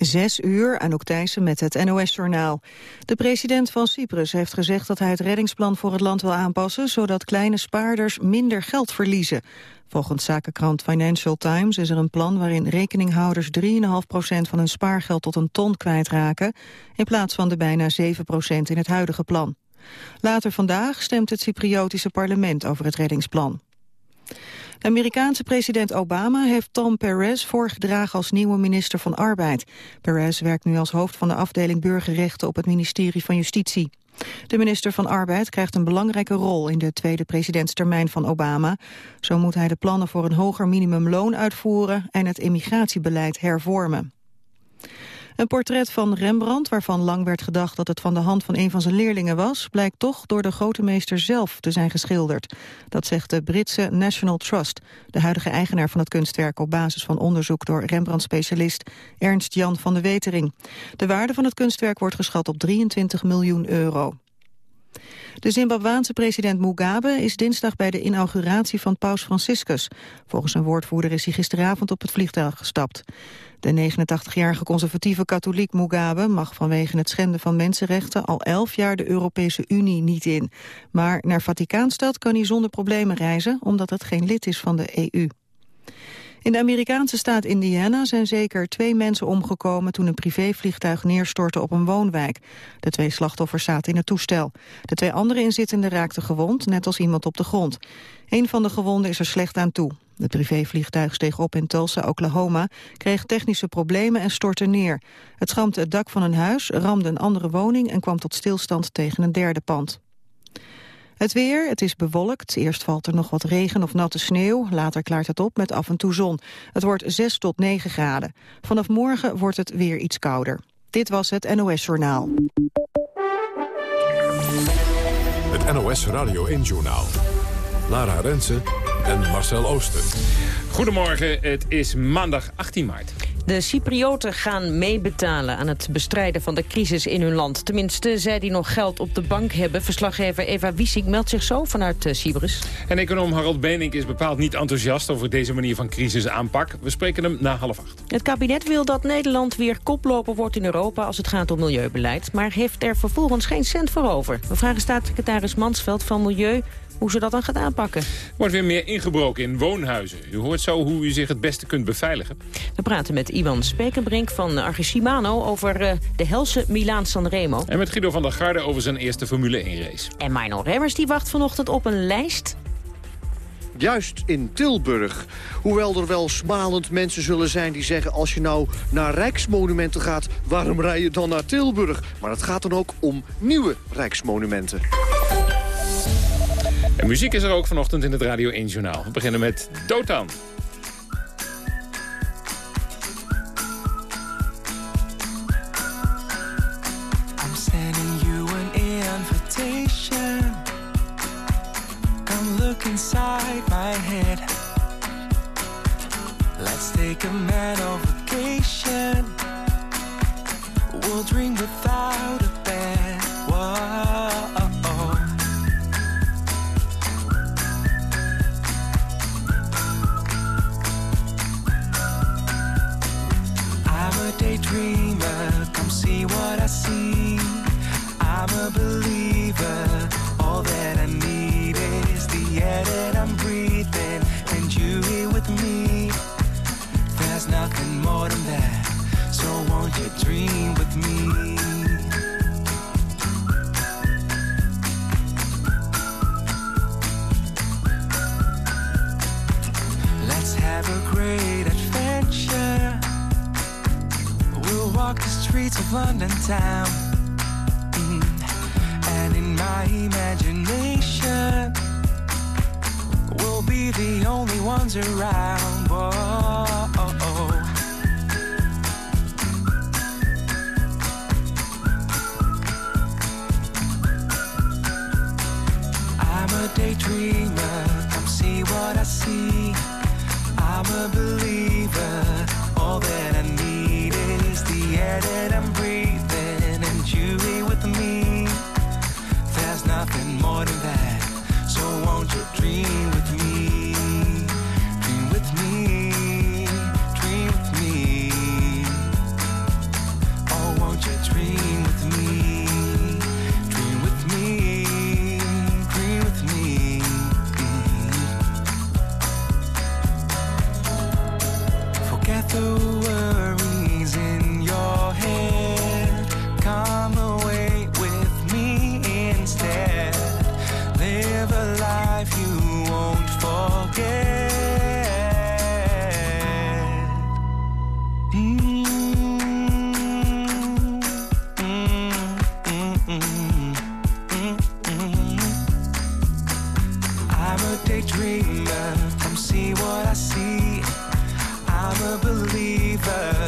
Zes uur, Anouk Thijssen met het NOS-journaal. De president van Cyprus heeft gezegd dat hij het reddingsplan voor het land wil aanpassen... zodat kleine spaarders minder geld verliezen. Volgens zakenkrant Financial Times is er een plan waarin rekeninghouders 3,5% van hun spaargeld tot een ton kwijtraken... in plaats van de bijna 7% in het huidige plan. Later vandaag stemt het Cypriotische parlement over het reddingsplan. De Amerikaanse president Obama heeft Tom Perez voorgedragen als nieuwe minister van Arbeid. Perez werkt nu als hoofd van de afdeling burgerrechten op het ministerie van Justitie. De minister van Arbeid krijgt een belangrijke rol in de tweede presidentstermijn van Obama. Zo moet hij de plannen voor een hoger minimumloon uitvoeren en het immigratiebeleid hervormen. Een portret van Rembrandt, waarvan lang werd gedacht dat het van de hand van een van zijn leerlingen was, blijkt toch door de grote meester zelf te zijn geschilderd. Dat zegt de Britse National Trust, de huidige eigenaar van het kunstwerk op basis van onderzoek door Rembrandt-specialist Ernst Jan van de Wetering. De waarde van het kunstwerk wordt geschat op 23 miljoen euro. De Zimbabwaanse president Mugabe is dinsdag bij de inauguratie van paus Franciscus. Volgens een woordvoerder is hij gisteravond op het vliegtuig gestapt. De 89-jarige conservatieve katholiek Mugabe mag vanwege het schenden van mensenrechten al 11 jaar de Europese Unie niet in. Maar naar Vaticaanstad kan hij zonder problemen reizen omdat het geen lid is van de EU. In de Amerikaanse staat Indiana zijn zeker twee mensen omgekomen toen een privévliegtuig neerstortte op een woonwijk. De twee slachtoffers zaten in het toestel. De twee andere inzittenden raakten gewond, net als iemand op de grond. Een van de gewonden is er slecht aan toe. Het privévliegtuig steeg op in Tulsa, Oklahoma, kreeg technische problemen en stortte neer. Het schampte het dak van een huis, ramde een andere woning en kwam tot stilstand tegen een derde pand. Het weer, het is bewolkt. Eerst valt er nog wat regen of natte sneeuw. Later klaart het op met af en toe zon. Het wordt 6 tot 9 graden. Vanaf morgen wordt het weer iets kouder. Dit was het NOS Journaal. Het NOS Radio 1 Journaal. Lara Rensen en Marcel Ooster. Goedemorgen, het is maandag 18 maart. De Cyprioten gaan meebetalen aan het bestrijden van de crisis in hun land. Tenminste, zij die nog geld op de bank hebben. Verslaggever Eva Wiesing meldt zich zo vanuit uh, Cyprus. En econoom Harold Benink is bepaald niet enthousiast over deze manier van crisisaanpak. We spreken hem na half acht. Het kabinet wil dat Nederland weer koploper wordt in Europa als het gaat om milieubeleid. Maar heeft er vervolgens geen cent voor over. We vragen staatssecretaris Mansveld van Milieu hoe ze dat dan gaat aanpakken. wordt weer meer ingebroken in woonhuizen. U hoort zo hoe u zich het beste kunt beveiligen. We praten met Iwan Spekenbrink van Archie over uh, de helse Milaan Sanremo. En met Guido van der Garde over zijn eerste Formule 1 race. En Mino Remmers die wacht vanochtend op een lijst juist in Tilburg. Hoewel er wel smalend mensen zullen zijn die zeggen... als je nou naar rijksmonumenten gaat, waarom rij je dan naar Tilburg? Maar het gaat dan ook om nieuwe rijksmonumenten. En muziek is er ook vanochtend in het Radio 1 Journaal. We beginnen met Dotan. Inside my head. Let's take a man on vacation. We'll drink without daydreamer, come see what I see. I'm a believer, all that I need is the air that I'm breathing, and you here with me. There's nothing more than that, so won't you dream with me? London town. Mm. And in my imagination, we'll be the only ones around. Whoa. I'm a daydreamer, come see what I see. I'm a believer, all that I I'm breathing and you here with me. There's nothing more than that. So won't you. Dream with me. Daydreamer, come see what I see. I'm a believer,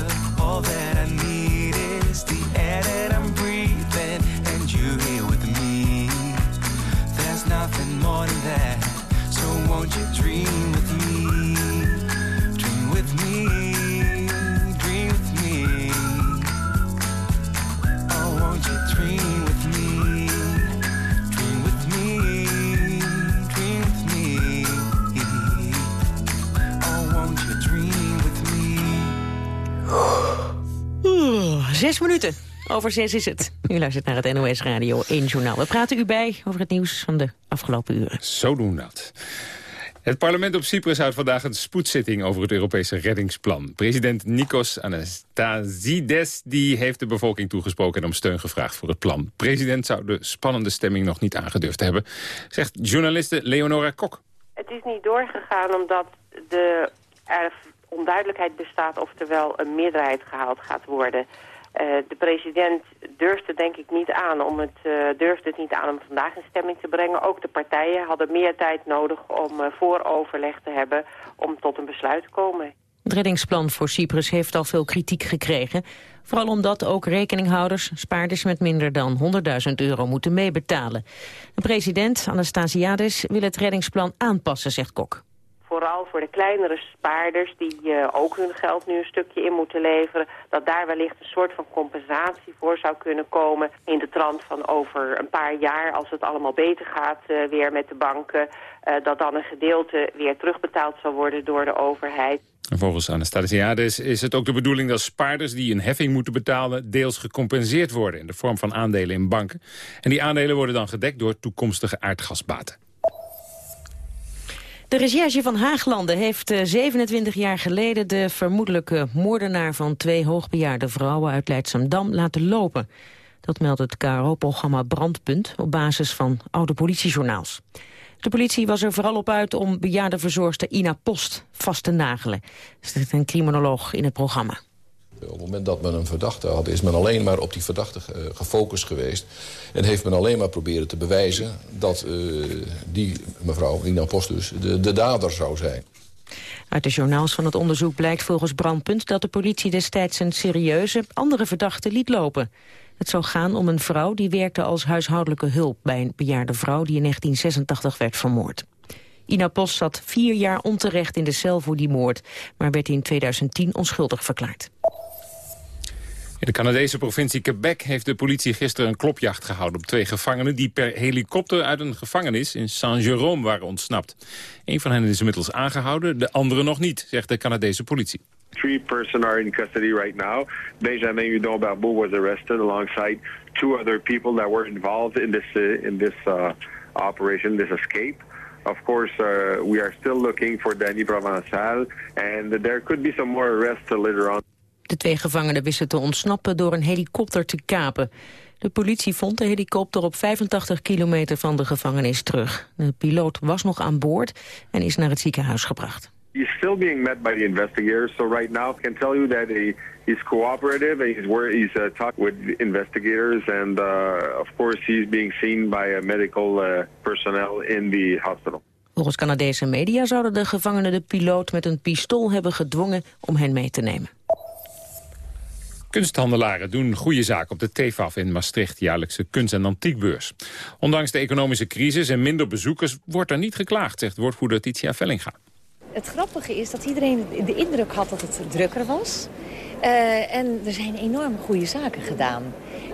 zes minuten. Over zes is het. U luistert naar het NOS Radio 1 Journaal. We praten u bij over het nieuws van de afgelopen uren. Zo doen we dat. Het parlement op Cyprus houdt vandaag een spoedzitting over het Europese reddingsplan. President Nikos Anastasides die heeft de bevolking toegesproken en om steun gevraagd voor het plan. President zou de spannende stemming nog niet aangedurfd hebben, zegt journaliste Leonora Kok. Het is niet doorgegaan omdat de, er onduidelijkheid bestaat of er wel een meerderheid gehaald gaat worden. Eh, de president durfde denk ik niet aan om het, eh, durfde het niet aan om vandaag in stemming te brengen. Ook de partijen hadden meer tijd nodig om eh, vooroverleg te hebben om tot een besluit te komen. Het reddingsplan voor Cyprus heeft al veel kritiek gekregen. Vooral omdat ook rekeninghouders, spaarders met minder dan 100.000 euro moeten meebetalen. De president, Anastasiades, wil het reddingsplan aanpassen, zegt Kok. Vooral voor de kleinere spaarders die eh, ook hun geld nu een stukje in moeten leveren. Dat daar wellicht een soort van compensatie voor zou kunnen komen. In de trant van over een paar jaar, als het allemaal beter gaat eh, weer met de banken. eh, dat dan een gedeelte weer terugbetaald zal worden door de overheid. En volgens Anastasiades is het ook de bedoeling dat spaarders die een heffing moeten betalen deels gecompenseerd worden in de vorm van aandelen in banken. En die aandelen worden dan gedekt door toekomstige aardgasbaten. De recherche van Haaglanden heeft eh, 27 jaar geleden de vermoedelijke moordenaar van twee hoogbejaarde vrouwen uit Leidschendam laten lopen. Dat meldt het KRO-programma Brandpunt op basis van oude politiejournaals. De politie was er vooral op uit om bejaarde verzorgster Ina Post vast te nagelen. Zit een criminoloog in het programma. Op het moment dat men een verdachte had, is men alleen maar op die verdachte eh, gefocust geweest. En heeft men alleen maar proberen te bewijzen dat eh, die mevrouw, Nina Post dus, de, de dader zou zijn. Uit de journaals van het onderzoek blijkt volgens Brandpunt dat de politie destijds een serieuze andere verdachte liet lopen. Het zou gaan om een vrouw die werkte als huishoudelijke hulp bij een bejaarde vrouw die in 1986 werd vermoord. Ina Post zat vier jaar onterecht in de cel voor die moord, maar werd in 2010 onschuldig verklaard. In de Canadese provincie Quebec heeft de politie gisteren een klopjacht gehouden op twee gevangenen die per helikopter uit een gevangenis in Saint-Jérôme waren ontsnapt. Een van hen is inmiddels aangehouden, de andere nog niet, zegt de Canadese politie. Three person are in custody right now. Benjamin Hudon Barbeau was arrested alongside two other people that were involved in this uh, in this uh, operation, this escape. Of course, uh, we are still looking for Danny Provençal, and there could be some more arrests later on. De twee gevangenen wisten te ontsnappen door een helikopter te kapen. De politie vond de helikopter op 85 kilometer van de gevangenis terug. De piloot was nog aan boord en is naar het ziekenhuis gebracht. He's still being met by the investigators. So right now, I can tell you that he, he's cooperative. And he's where he's uh, talking with investigators, and uh, of course, he's being seen by uh, medical uh, personnel in the hospital. Volgens Canadese media zouden de gevangenen de piloot met een pistool hebben gedwongen om hen mee te nemen. Kunsthandelaren doen goede zaak op de TEFAF in Maastricht, jaarlijkse kunst- en antiekbeurs. Ondanks de economische crisis en minder bezoekers wordt er niet geklaagd, zegt woordvoerder Titia Vellinga. Het grappige is dat iedereen de indruk had dat het drukker was. Eh, en er zijn enorm goede zaken gedaan.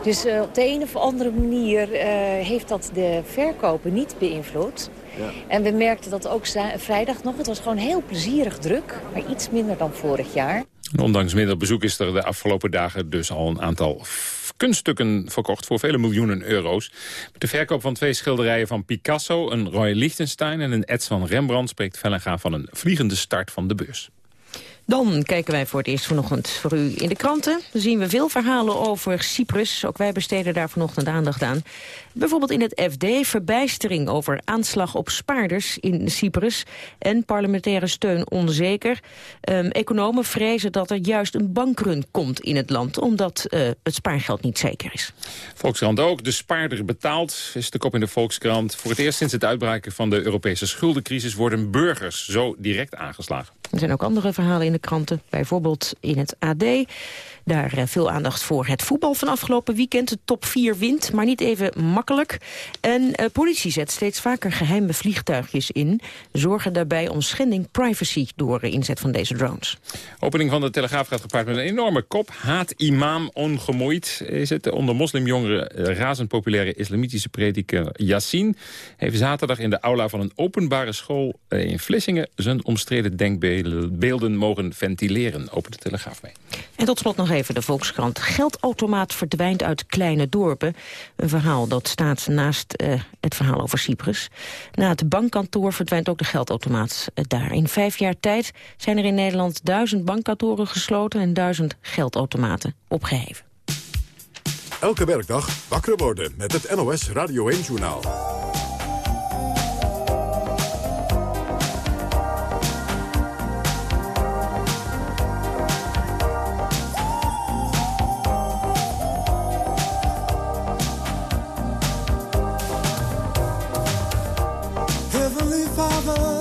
Dus eh, op de een of andere manier eh, heeft dat de verkopen niet beïnvloed. Ja. En we merkten dat ook vrijdag nog. Het was gewoon heel plezierig druk, maar iets minder dan vorig jaar. En Ondanks minder bezoek is er de afgelopen dagen dus al een aantal kunststukken verkocht voor vele miljoenen euro's. Met de verkoop van twee schilderijen van Picasso, een Roy Lichtenstein en een ets van Rembrandt spreekt Vellenga van een vliegende start van de beurs. Dan kijken wij voor het eerst vanochtend voor u in de kranten. Dan zien we veel verhalen over Cyprus. Ook wij besteden daar vanochtend aandacht aan. Bijvoorbeeld in het FD verbijstering over aanslag op spaarders in Cyprus. En parlementaire steun onzeker. Ehm, economen vrezen dat er juist een bankrun komt in het land... omdat eh, het spaargeld niet zeker is. Volkskrant ook. De spaarder betaalt, is de kop in de Volkskrant. Voor het eerst sinds het uitbraken van de Europese schuldencrisis... worden burgers zo direct aangeslagen. Er zijn ook andere verhalen in de kranten. Bijvoorbeeld in het AD. Daar eh, veel aandacht voor het voetbal van afgelopen weekend. De top 4 wint, maar niet even makkelijk. En uh, politie zet steeds vaker geheime vliegtuigjes in. Zorgen daarbij om schending privacy door de inzet van deze drones. Opening van de Telegraaf gaat gepaard met een enorme kop. Haat imam ongemoeid is het. Onder moslimjongeren eh, razend populaire islamitische prediker Yassin... heeft zaterdag in de aula van een openbare school in Vlissingen... zijn omstreden denkbeelden mogen ventileren. Open de Telegraaf mee. En tot slot nog even even de Volkskrant. Geldautomaat verdwijnt uit kleine dorpen. Een verhaal dat staat naast uh, het verhaal over Cyprus. Na het bankkantoor verdwijnt ook de geldautomaat uh, daar. In vijf jaar tijd zijn er in Nederland duizend bankkantoren gesloten... en duizend geldautomaten opgeheven. Elke werkdag wakker worden met het NOS Radio 1-journaal. father.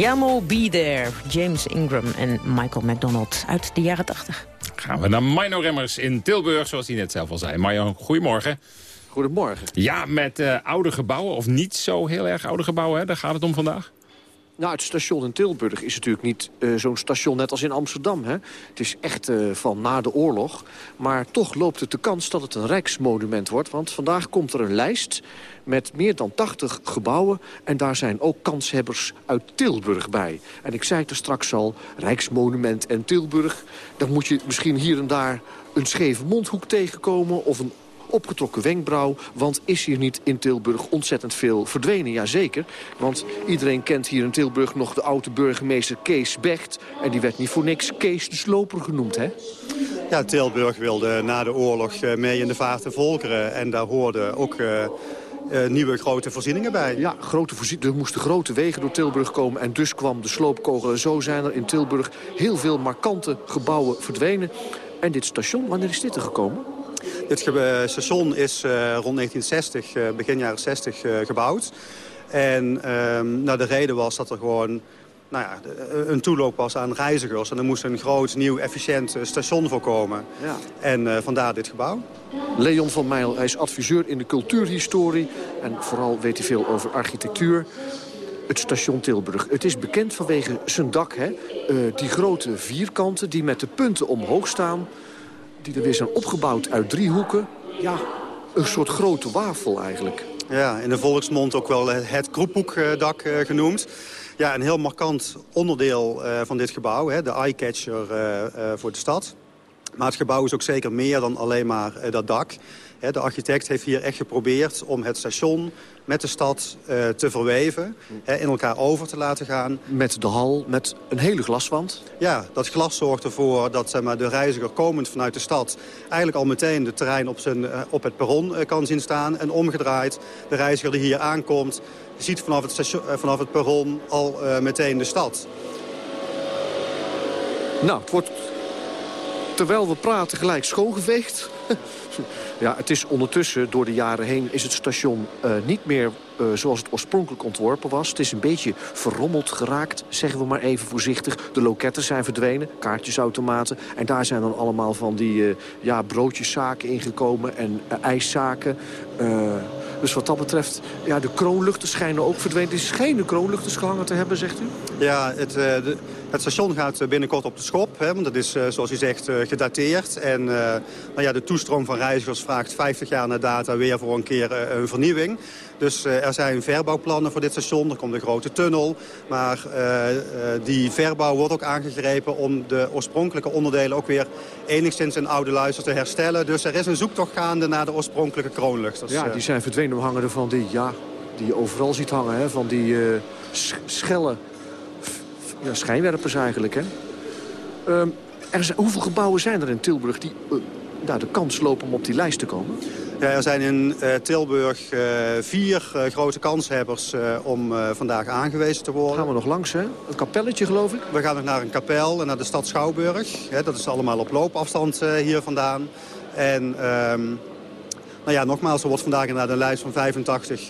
Yamo Be There, James Ingram en Michael McDonald uit de jaren 80. Gaan we naar Mino Remmers in Tilburg, zoals hij net zelf al zei. Mino, goedemorgen. Goedemorgen. Ja, met uh, oude gebouwen, of niet zo heel erg oude gebouwen, hè? daar gaat het om vandaag. Nou, het station in Tilburg is natuurlijk niet uh, zo'n station net als in Amsterdam. Hè? Het is echt uh, van na de oorlog. Maar toch loopt het de kans dat het een rijksmonument wordt. Want vandaag komt er een lijst met meer dan 80 gebouwen. En daar zijn ook kanshebbers uit Tilburg bij. En ik zei het er straks al, Rijksmonument en Tilburg. Dan moet je misschien hier en daar een scheve mondhoek tegenkomen... of een opgetrokken wenkbrauw. Want is hier niet in Tilburg ontzettend veel verdwenen? Jazeker, want iedereen kent hier in Tilburg nog de oude burgemeester Kees Becht. En die werd niet voor niks Kees de Sloper genoemd, hè? Ja, Tilburg wilde na de oorlog eh, mee in de vaart der volkeren. En daar hoorden ook uh, uh, nieuwe grote voorzieningen bij. Ja, grote voorzieningen. Er moesten grote wegen door Tilburg komen. En dus kwam de sloopkogel. En zo zijn er in Tilburg heel veel markante gebouwen verdwenen. En dit station, wanneer is dit er gekomen? Dit station is uh, rond 1960, uh, begin jaren 60 uh, gebouwd. En ehm, nou, de reden was dat er gewoon nou ja, een toeloop was aan reizigers. En er moest een groot, nieuw, efficiënt station voor komen. Ja. En vandaar dit gebouw. Leon van Meijl, hij is adviseur in de cultuurhistorie. En vooral weet hij veel over architectuur. Het station Tilburg. Het is bekend vanwege zijn dak. Hè? die grote vierkanten die met de punten omhoog staan die er weer zijn opgebouwd uit driehoeken. Ja, een soort grote wafel eigenlijk. Ja, in de volksmond ook wel het kroephoekdak uh, genoemd. Ja, een heel markant onderdeel uh, van dit gebouw. De eyecatcher voor de stad. Maar het gebouw is ook zeker meer dan alleen maar dat dak. De architect heeft hier echt geprobeerd om het station met de stad uh, te verweven. in elkaar over te laten gaan. Met de hal, met een hele glaswand? Ja, dat glas zorgt ervoor dat zeg maar, de reiziger komend vanuit de stad... eigenlijk al meteen de terrein op, zijn, uh, op het perron uh, kan zien staan. En omgedraaid, de reiziger die hier aankomt... ziet vanaf het, station, vanaf het perron al meteen de stad. Nou, het wordt terwijl we praten gelijk schoongeveegd. ja, het is ondertussen, door de jaren heen, is het station uh, niet meer uh, zoals het oorspronkelijk ontworpen was. Het is een beetje verrommeld geraakt, zeggen we maar even voorzichtig. De loketten zijn verdwenen, kaartjesautomaten. En daar zijn dan allemaal van die uh, ja, broodjeszaken ingekomen en ijszaken. Dus wat dat betreft, ja, de kroonluchten schijnen ook verdwenen. Is geen kroonluchters gehangen te hebben, zegt u? Ja, het, de, het station gaat binnenkort op de schop. Hè, want dat is, zoals u zegt, gedateerd. En nou ja, de toestroom van reizigers vraagt 50 jaar na data weer voor een keer een vernieuwing. Dus uh, er zijn verbouwplannen voor dit station. Er komt een grote tunnel. Maar uh, uh, die verbouw wordt ook aangegrepen om de oorspronkelijke onderdelen ook weer enigszins in oude luister te herstellen. Dus er is een zoektocht gaande naar de oorspronkelijke kroonluchters. Ja, die zijn verdwenen. We hangen er van die, ja, die je overal ziet hangen. Hè, van die schelle ja, schijnwerpers eigenlijk. Hè. Ehm, er zijn, hoeveel gebouwen zijn er in Tilburg die nou, de kans lopen om op die lijst te komen? Ja, er zijn in uh, Tilburg uh, vier uh, grote kanshebbers om vandaag aangewezen te worden. Gaan we nog langs, hè? Een kapelletje, geloof ik? We gaan nog naar een kapel en naar de stad Schouwburg. Hè, dat is allemaal op loopafstand hier vandaan. En um, nou ja, nogmaals, er wordt vandaag inderdaad een lijst van 85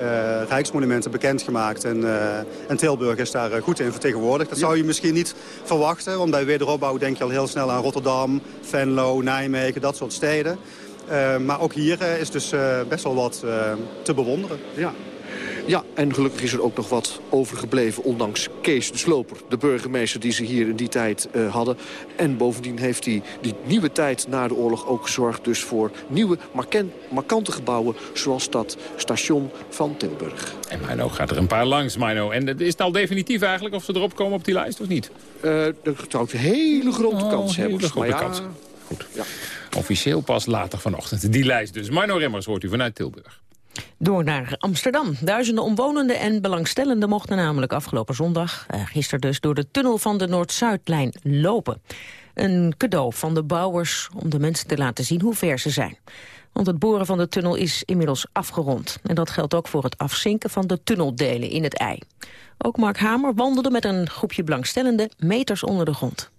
uh, rijksmonumenten bekendgemaakt. En, uh, en Tilburg is daar uh, goed in vertegenwoordigd. Dat zou je misschien niet verwachten. Want bij wederopbouw denk je al heel snel aan Rotterdam, Venlo, Nijmegen, dat soort steden. maar ook hier is dus best wel wat te bewonderen. Ja. Ja, en gelukkig is er ook nog wat overgebleven, ondanks Kees de Sloper. De burgemeester die ze hier in die tijd uh, hadden. En bovendien heeft hij die nieuwe tijd na de oorlog ook gezorgd... dus voor nieuwe, markante gebouwen, zoals dat station van Tilburg. En Mino gaat er een paar langs, Mino. En is het al definitief eigenlijk of ze erop komen op die lijst of niet? Uh, er zou een hele grote oh, kans hebben. Hele grote ja, kans. Goed. Ja. Officieel pas later vanochtend. Die lijst dus. Mino Remmers hoort u vanuit Tilburg. Door naar Amsterdam. Duizenden omwonenden en belangstellenden mochten namelijk afgelopen zondag, eh, gisteren dus, door de tunnel van de Noord-Zuidlijn lopen. Een cadeau van de bouwers om de mensen te laten zien hoe ver ze zijn. Want het boren van de tunnel is inmiddels afgerond. En dat geldt ook voor het afzinken van de tunneldelen in het ei. Ook Mark Hamer wandelde met een groepje belangstellenden meters onder de grond.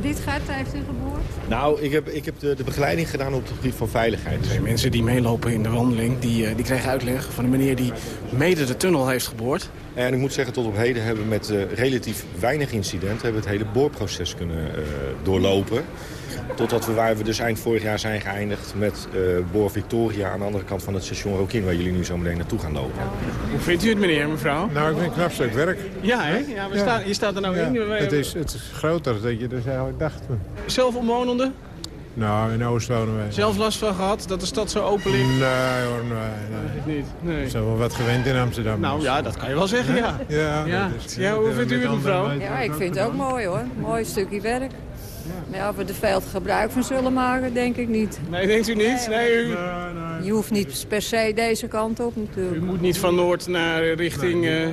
Dit gat heeft u geboord? Nou, ik heb, ik heb de, de begeleiding gedaan op het gebied van veiligheid. De mensen die meelopen in de wandeling, die, uh, die krijgen uitleg van de meneer die mede de tunnel heeft geboord. En ik moet zeggen, tot op heden hebben we met uh, relatief weinig incidenten... hebben we het hele boorproces kunnen uh, doorlopen. Totdat we waar we dus eind vorig jaar zijn geëindigd met uh, Boor Victoria... aan de andere kant van het station Rokin, waar jullie nu zo meteen naartoe gaan lopen. Hoe vindt u het, meneer, mevrouw? Nou, ik vind het een knap stuk werk. Ja, hè? Ja, we ja. Staan, je staat er nou ja, in. Het is, het is groter dan je dus eigenlijk dacht. Zelf omwonende? Nou, in Oost wonen wij. Zelf last van gehad dat de stad zo open ligt? Nee hoor, nee. nee. niet? Nee. Zo wel wat gewend in Amsterdam. Nou ja, dat kan je wel zeggen, ja. Ja, ja. Is, ja hoe vindt u het, mevrouw? Ja, ik vind het ook mooi hoor. Mooi stukje werk. Maar ja, of we er veel gebruik van zullen maken, denk ik niet. Nee, denkt u niet? Nee, u... Je hoeft niet per se deze kant op natuurlijk. U moet niet van Noord naar richting, nee,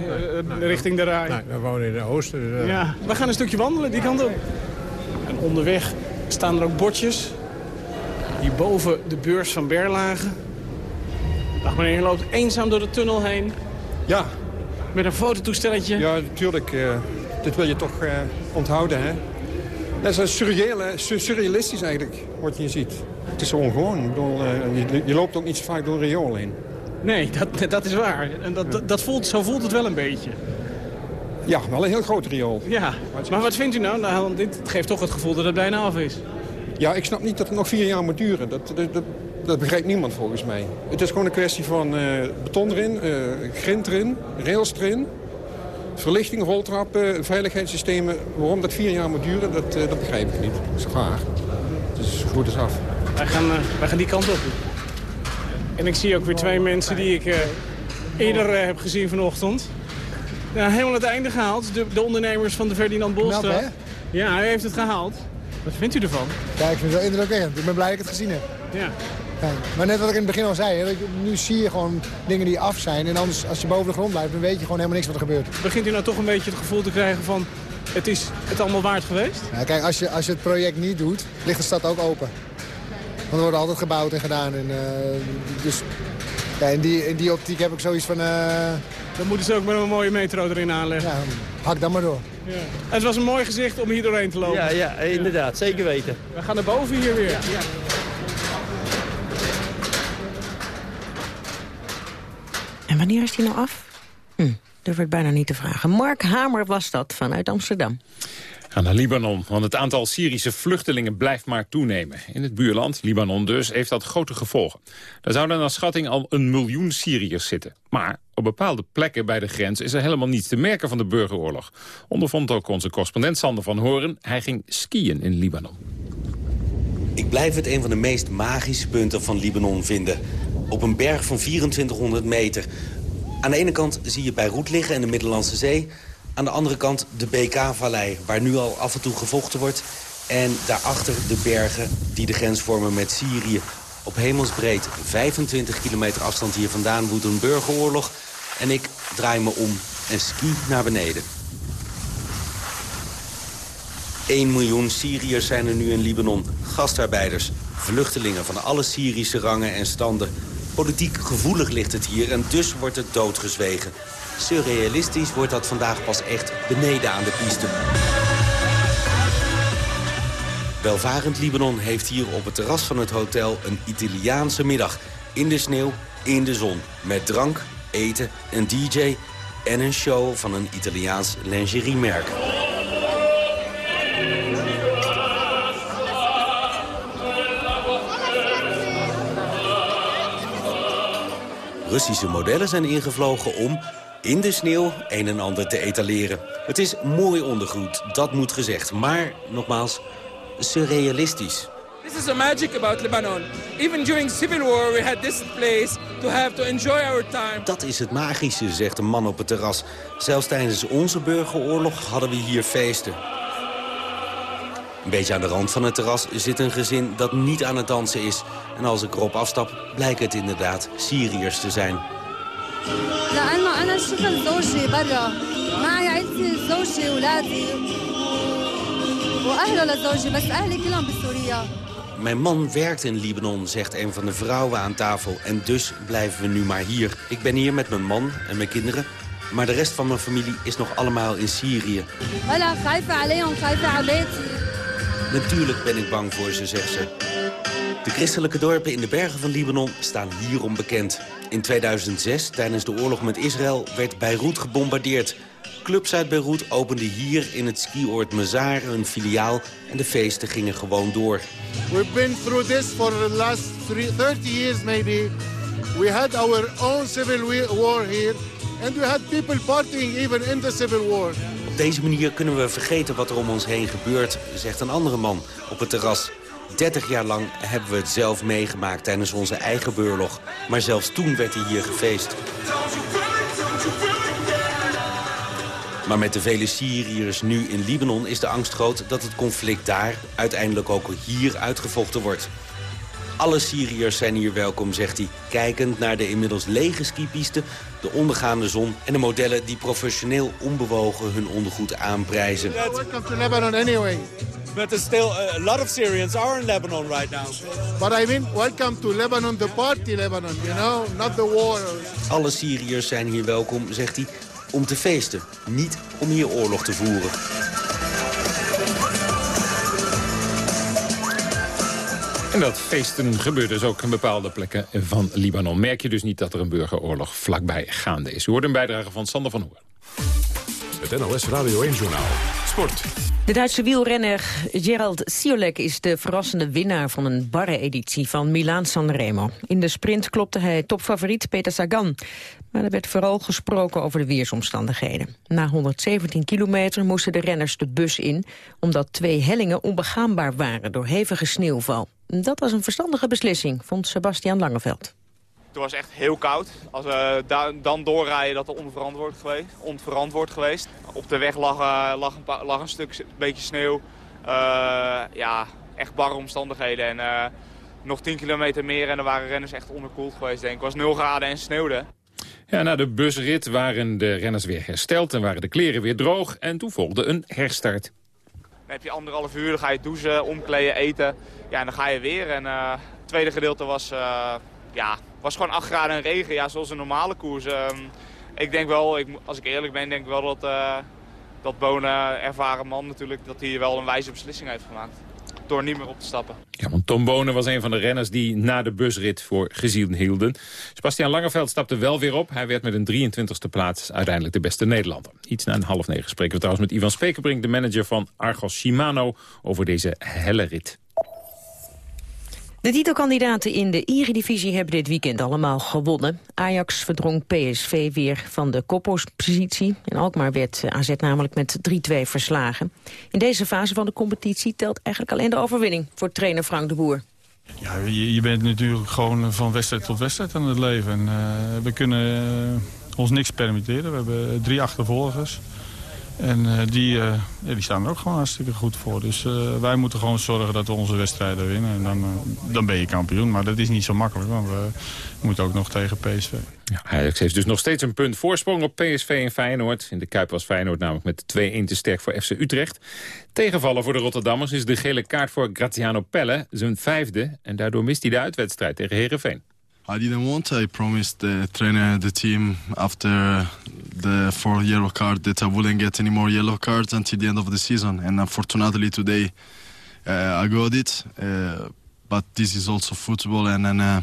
uh, richting de Rij. Nee, we wonen in de oosten. Dus, uh... Ja, we gaan een stukje wandelen die kant op. En onderweg staan er ook bordjes. Hierboven de beurs van Berlage. Dag meneer, je loopt eenzaam door de tunnel heen. Ja. Met een fototoestelletje. Ja, natuurlijk. eh, dit wil je toch eh, onthouden, hè? Dat is een surreële, su- surrealistisch eigenlijk, wat je hier ziet. Het is zo ongewoon. Ik bedoel, eh, je, je loopt ook niet zo vaak door een riool heen. Nee, dat, dat is waar. En dat, dat, dat voelt, zo voelt het wel een beetje. Ja, wel een heel groot riool. Ja, maar wat vindt u nou? nou dit geeft toch het gevoel dat het bijna af is. Ja, ik snap niet dat het nog vier jaar moet duren. Dat, dat, dat, dat begrijpt niemand volgens mij. Het is gewoon een kwestie van eh, beton erin, eh, grind erin, rails erin... verlichting, roltrappen, veiligheidssystemen. Waarom dat vier jaar moet duren, dat, eh, dat begrijp ik niet. Dat is raar. Het is goed is af. Wij gaan, eh, wij gaan die kant op. En ik zie ook weer twee mensen die ik eh, eerder eh, heb gezien vanochtend. Ja, helemaal het einde gehaald. De, de ondernemers van de Ferdinand. Knap, hè? Ja, hij heeft het gehaald. Wat vindt u ervan? Ja, ik vind het wel indrukwekkend. Ik ben blij dat ik het gezien heb. Ja. Maar net wat ik in het begin al zei, hè, dat je- nu zie je gewoon dingen die af zijn. En anders, als je boven de grond blijft, dan weet je gewoon helemaal niks wat er gebeurt. Begint u nou toch een beetje het gevoel te krijgen van... het is het allemaal waard geweest? Ja, kijk, als je, als je het project niet doet, ligt de stad ook open. Want er wordt altijd gebouwd en gedaan. En, eh, dus ja, in, die, in die optiek heb ik zoiets van... eh, Dan moeten ze ook maar een mooie metro erin aanleggen. Ja, hak dan maar door. Ja. Het was een mooi gezicht om hier doorheen te lopen. Ja, ja inderdaad. Zeker weten. We gaan naar boven hier weer. Ja. Wanneer is die nou af? Hm, durf het bijna niet te vragen. Mark Hamer was dat vanuit Amsterdam. Gaan naar Libanon, want het aantal Syrische vluchtelingen blijft maar toenemen. In het buurland, Libanon dus, heeft dat grote gevolgen. Daar zouden naar schatting al een miljoen Syriërs zitten. Maar op bepaalde plekken bij de grens is er helemaal niets te merken van de burgeroorlog. Ondervond ook onze correspondent Sander van Horen. Hij ging skiën in Libanon. Ik blijf het een van de meest magische punten van Libanon vinden. Op een berg van 2400 meter. Aan de ene kant zie je Beirut liggen en de Middellandse Zee. Aan de andere kant de BK-vallei, waar nu al af en toe gevochten wordt. En daarachter de bergen die de grens vormen met Syrië. Op hemelsbreed, 25 kilometer afstand hier vandaan, woedt een burgeroorlog. En ik draai me om en ski naar beneden. 1 miljoen Syriërs zijn er nu in Libanon. Gastarbeiders, vluchtelingen van alle Syrische rangen en standen. Politiek gevoelig ligt het hier en dus wordt het doodgezwegen. Surrealistisch wordt dat vandaag pas echt beneden aan de piste. Welvarend Libanon heeft hier op het terras van het hotel een Italiaanse middag. In de sneeuw, in de zon. Met drank, eten, een DJ en een show van een Italiaans lingeriemerk. Russische modellen zijn ingevlogen om in de sneeuw een en ander te etaleren. Het is mooi ondergoed, dat moet gezegd. Maar, nogmaals, surrealistisch. This is the magic about Lebanon. Even during civil war we had this place to have to enjoy our time. Dat is het magische, zegt een man op het terras. Zelfs tijdens onze burgeroorlog hadden we hier feesten. Een beetje aan de rand van het terras zit een gezin dat niet aan het dansen is. En als ik erop afstap, blijken het inderdaad Syriërs te zijn. Mijn man werkt in Libanon, zegt een van de vrouwen aan tafel. En dus blijven we nu maar hier. Ik ben hier met mijn man en mijn kinderen. Maar de rest van mijn familie is nog allemaal in Syrië. Natuurlijk ben ik bang voor ze, zegt ze. De christelijke dorpen in de bergen van Libanon staan hierom bekend. In 2006, tijdens de oorlog met Israël, werd Beirut gebombardeerd. Clubs uit Beirut openden hier in het skioord Mazar een filiaal... en de feesten gingen gewoon door. We've been through this for the last three, 30 years maybe. We had our own civil wa- war here. And we had people partying even in the civil war. Deze manier kunnen we vergeten wat er om ons heen gebeurt, zegt een andere man op het terras. 30 jaar lang hebben we het zelf meegemaakt tijdens onze eigen beurlog. Maar zelfs toen werd er hier gefeest. Maar met de vele Syriërs nu in Libanon is de angst groot dat het conflict daar uiteindelijk ook hier uitgevochten wordt. Alle Syriërs zijn hier welkom, zegt hij. Kijkend naar de inmiddels lege skipiste, de ondergaande zon... en de modellen die professioneel onbewogen hun ondergoed aanprijzen. Welcome to Lebanon anyway. but there's still a lot of Syrians are in Lebanon right now. But I mean, welcome to Lebanon, the party Lebanon, you know, not the war. Alle Syriërs zijn hier welkom, zegt hij, om te feesten. Niet om hier oorlog te voeren. En dat feesten gebeurt dus ook in bepaalde plekken van Libanon. Merk je dus niet dat er een burgeroorlog vlakbij gaande is. U hoort een bijdrage van Sander van Hoorn. Het NOS Radio 1-journaal. Sport. De Duitse wielrenner Gerald Ciolek is de verrassende winnaar van een barre-editie van Milaan-San Remo. In de sprint klopte hij topfavoriet Peter Sagan. Maar er werd vooral gesproken over de weersomstandigheden. Na 117 kilometer moesten de renners de bus in... omdat twee hellingen onbegaanbaar waren door hevige sneeuwval. Dat was een verstandige beslissing, vond Sebastian Langeveld. Het was echt heel koud. Als we dan doorrijden, dat het onverantwoord geweest. Onverantwoord geweest. Op de weg lag, uh, lag, een, lag een stuk een beetje sneeuw. Uh, ja, echt barre omstandigheden. En uh, nog 10 kilometer meer en dan waren renners echt onderkoeld geweest. Denk ik. Het was 0 graden en sneeuwde. Ja, na de busrit waren de renners weer hersteld en waren de kleren weer droog. En toen volgde een herstart. Heb je anderhalf uur, dan ga je douchen, omkleden, eten. Ja, en dan ga je weer. En het tweede gedeelte was ja, was gewoon 8 graden en regen, ja, zoals een normale koers. Um, ik denk wel, ik, als ik eerlijk ben, denk ik wel dat, uh, dat Bonen, ervaren man natuurlijk, dat hij wel een wijze beslissing heeft gemaakt. Door niet meer op te stappen. Ja, want Tom Bonen was een van de renners die na de busrit voor gezien hielden. Sebastian Langeveld stapte wel weer op. Hij werd met een 23e plaats uiteindelijk de beste Nederlander. Iets na een half negen spreken we trouwens met Ivan Spekerbrink, de manager van Argos Shimano, over deze helle rit. De titelkandidaten in de Eredivisie hebben dit weekend allemaal gewonnen. Ajax verdrong PSV weer van de koppositie. En Alkmaar werd AZ namelijk met 3-2 verslagen. In deze fase van de competitie telt eigenlijk alleen de overwinning voor trainer Frank de Boer. Ja, je, bent natuurlijk gewoon van wedstrijd tot wedstrijd aan het leven. En, uh, we kunnen uh, ons niks permitteren. We hebben drie achtervolgers. En uh, die, ja, die staan er ook gewoon hartstikke goed voor. Dus uh, wij moeten gewoon zorgen dat we onze wedstrijden winnen. En dan, dan ben je kampioen. Maar dat is niet zo makkelijk, want we moeten ook nog tegen PSV. Ja, Ajax heeft dus nog steeds een punt voorsprong op PSV en Feyenoord. In de Kuip was Feyenoord namelijk met 2-1 te sterk voor FC Utrecht. Tegenvallen voor de Rotterdammers is de gele kaart voor Graziano Pelle, zijn vijfde. En daardoor mist hij de uitwedstrijd tegen Herenveen. I didn't want. I promised the trainer, the team, after the four yellow card, that I wouldn't get any more yellow cards until the end of the season. And unfortunately today, uh, I got it. Uh, but this is also football, and, and uh,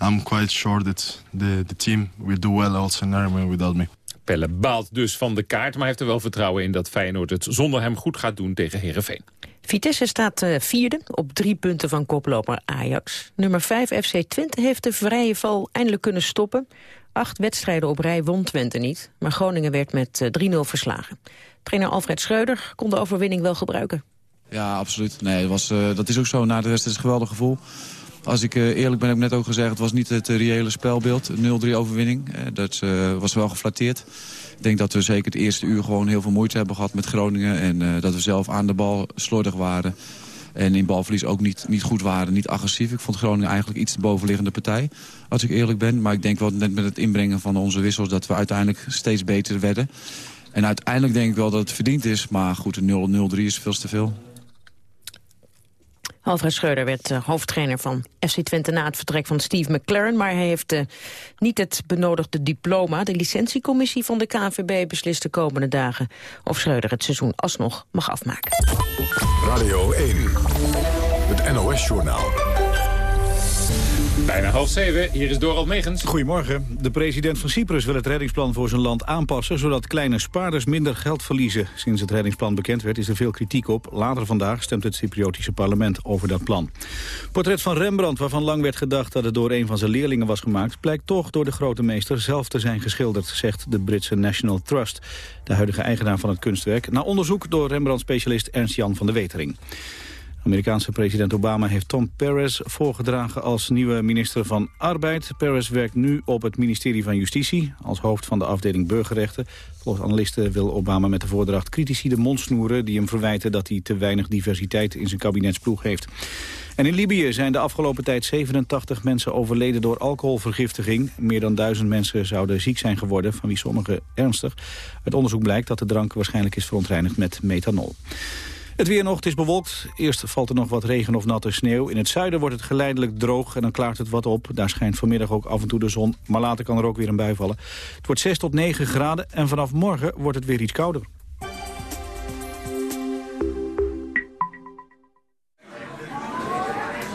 I'm quite sure that the, the team will do well also in Ireland without me. Pelle baalt dus van de kaart, maar heeft er wel vertrouwen in dat Feyenoord het zonder hem goed gaat doen tegen Herenveen. Vitesse staat uh, vierde op drie punten van koploper Ajax. Nummer 5 FC Twente heeft de vrije val eindelijk kunnen stoppen. Acht wedstrijden op rij won Twente niet, maar Groningen werd met uh, 3-0 verslagen. Trainer Alfred Schreuder kon de overwinning wel gebruiken. Ja, absoluut. Nee, was, uh, dat is ook zo. Na de rest is het een geweldig gevoel. Als ik uh, eerlijk ben, heb ik net ook gezegd... het was niet het reële spelbeeld, 0-3 overwinning. Uh, dat was wel geflatteerd. Ik denk dat we zeker het eerste uur gewoon heel veel moeite hebben gehad met Groningen. En dat we zelf aan de bal slordig waren. En in balverlies ook niet, niet goed waren, niet agressief. Ik vond Groningen eigenlijk iets de bovenliggende partij, als ik eerlijk ben. Maar ik denk wel net met het inbrengen van onze wissels... dat we uiteindelijk steeds beter werden. En uiteindelijk denk ik wel dat het verdiend is. Maar goed, 0-0-3 is veel te veel. Alfred Schreuder werd uh, hoofdtrainer van FC Twente na het vertrek van Steve McLaren. Maar hij heeft uh, niet het benodigde diploma. De licentiecommissie van de KNVB beslist de komende dagen... of Schreuder het seizoen alsnog mag afmaken. Radio 1, het NOS-journaal. Bijna half zeven, hier is Dorald Megens. Goedemorgen. De president van Cyprus wil het reddingsplan voor zijn land aanpassen... zodat kleine spaarders minder geld verliezen. Sinds het reddingsplan bekend werd is er veel kritiek op. Later vandaag stemt het Cypriotische parlement over dat plan. Portret van Rembrandt, waarvan lang werd gedacht... dat het door een van zijn leerlingen was gemaakt... blijkt toch door de grote meester zelf te zijn geschilderd... zegt de Britse National Trust, de huidige eigenaar van het kunstwerk... na onderzoek door Rembrandt-specialist Ernst-Jan van de Wetering. Amerikaanse president Obama heeft Tom Perez voorgedragen als nieuwe minister van Arbeid. Perez werkt nu op het ministerie van Justitie als hoofd van de afdeling burgerrechten. Volgens analisten wil Obama met de voordracht critici de mond snoeren... die hem verwijten dat hij te weinig diversiteit in zijn kabinetsploeg heeft. En in Libië zijn de afgelopen tijd 87 mensen overleden door alcoholvergiftiging. Meer dan duizend mensen zouden ziek zijn geworden, van wie sommigen ernstig. Het onderzoek blijkt dat de drank waarschijnlijk is verontreinigd met methanol. Het weer nog, het is bewolkt. Eerst valt er nog wat regen of natte sneeuw. In het zuiden wordt het geleidelijk droog en dan klaart het wat op. Daar schijnt vanmiddag ook af en toe de zon, maar later kan er ook weer een bui vallen. Het wordt 6 tot 9 graden en vanaf morgen wordt het weer iets kouder.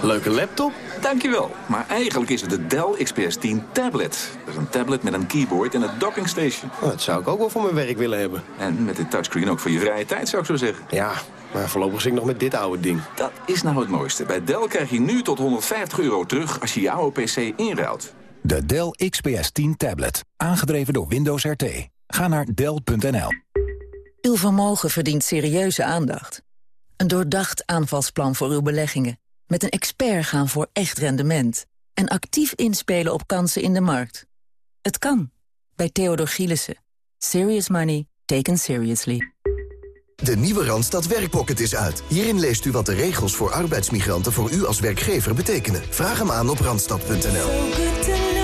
Leuke laptop? Dankjewel. Maar eigenlijk is het de Dell XPS 10 tablet. Dat is een tablet met een keyboard en een docking station. Oh, dat zou ik ook wel voor mijn werk willen hebben. En met dit touchscreen ook voor je vrije tijd, zou ik zo zeggen. Ja, maar voorlopig zit ik nog met dit oude ding. Dat is nou het mooiste. Bij Dell krijg je nu tot 150 euro terug als je je oude PC inruilt. De Dell XPS 10 tablet. Aangedreven door Windows RT. Ga naar Dell.nl. Uw vermogen verdient serieuze aandacht. Een doordacht aanvalsplan voor uw beleggingen. Met een expert gaan voor echt rendement. En actief inspelen op kansen in de markt. Het kan. Bij Theodor Gielissen. Serious money taken seriously. De nieuwe Randstad Werkpocket is uit. Hierin leest u wat de regels voor arbeidsmigranten voor u als werkgever betekenen. Vraag hem aan op randstad.nl.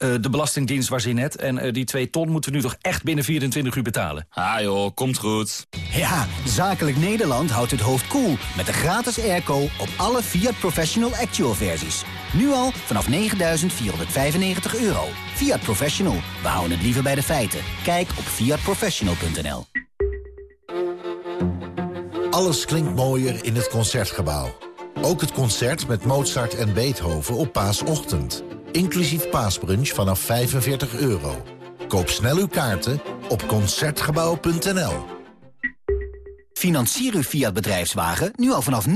Uh, de Belastingdienst was in net. En uh, die 2 ton moeten we nu toch echt binnen 24 uur betalen. Ah joh, komt goed. Ja, Zakelijk Nederland houdt het hoofd koel cool met de gratis airco op alle Fiat Professional Actual versies. Nu al vanaf 9.495 euro. Fiat Professional, we houden het liever bij de feiten. Kijk op fiatprofessional.nl Alles klinkt mooier in het Concertgebouw. Ook het concert met Mozart en Beethoven op paasochtend inclusief paasbrunch vanaf 45 euro. Koop snel uw kaarten op Concertgebouw.nl. Financier uw Fiat bedrijfswagen nu al vanaf 0%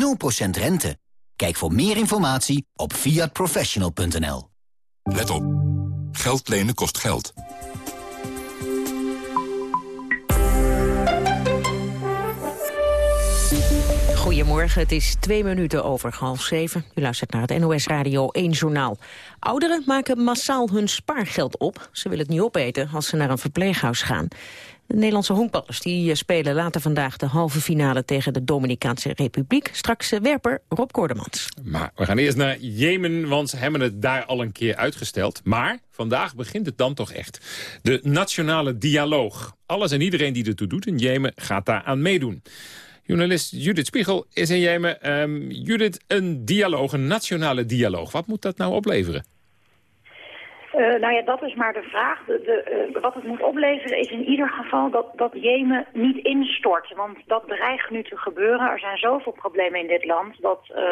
rente. Kijk voor meer informatie op fiatprofessional.nl. Let op. Geld lenen kost geld. Goedemorgen, het is twee minuten over half zeven. U luistert naar het NOS Radio 1 Journaal. Ouderen maken massaal hun spaargeld op. Ze willen het niet opeten als ze naar een verpleeghuis gaan. De Nederlandse honkballers die eh, spelen later vandaag de halve finale tegen de Dominicaanse Republiek. Straks eh, werper Rob Kordemans. Maar we gaan eerst naar Jemen, want ze hebben het daar al een keer uitgesteld. Maar vandaag begint het dan toch echt. De nationale dialoog. Alles en iedereen die ertoe doet in Jemen gaat daar aan meedoen. Journalist Judith Spiegel is in Jemen. Um, Judith, een dialoog, een nationale dialoog. Wat moet dat nou opleveren? Uh, nou ja, dat is maar de vraag. De, de, uh, wat het moet opleveren is in ieder geval dat, dat Jemen niet instort. Want dat dreigt nu te gebeuren. Er zijn zoveel problemen in dit land dat uh,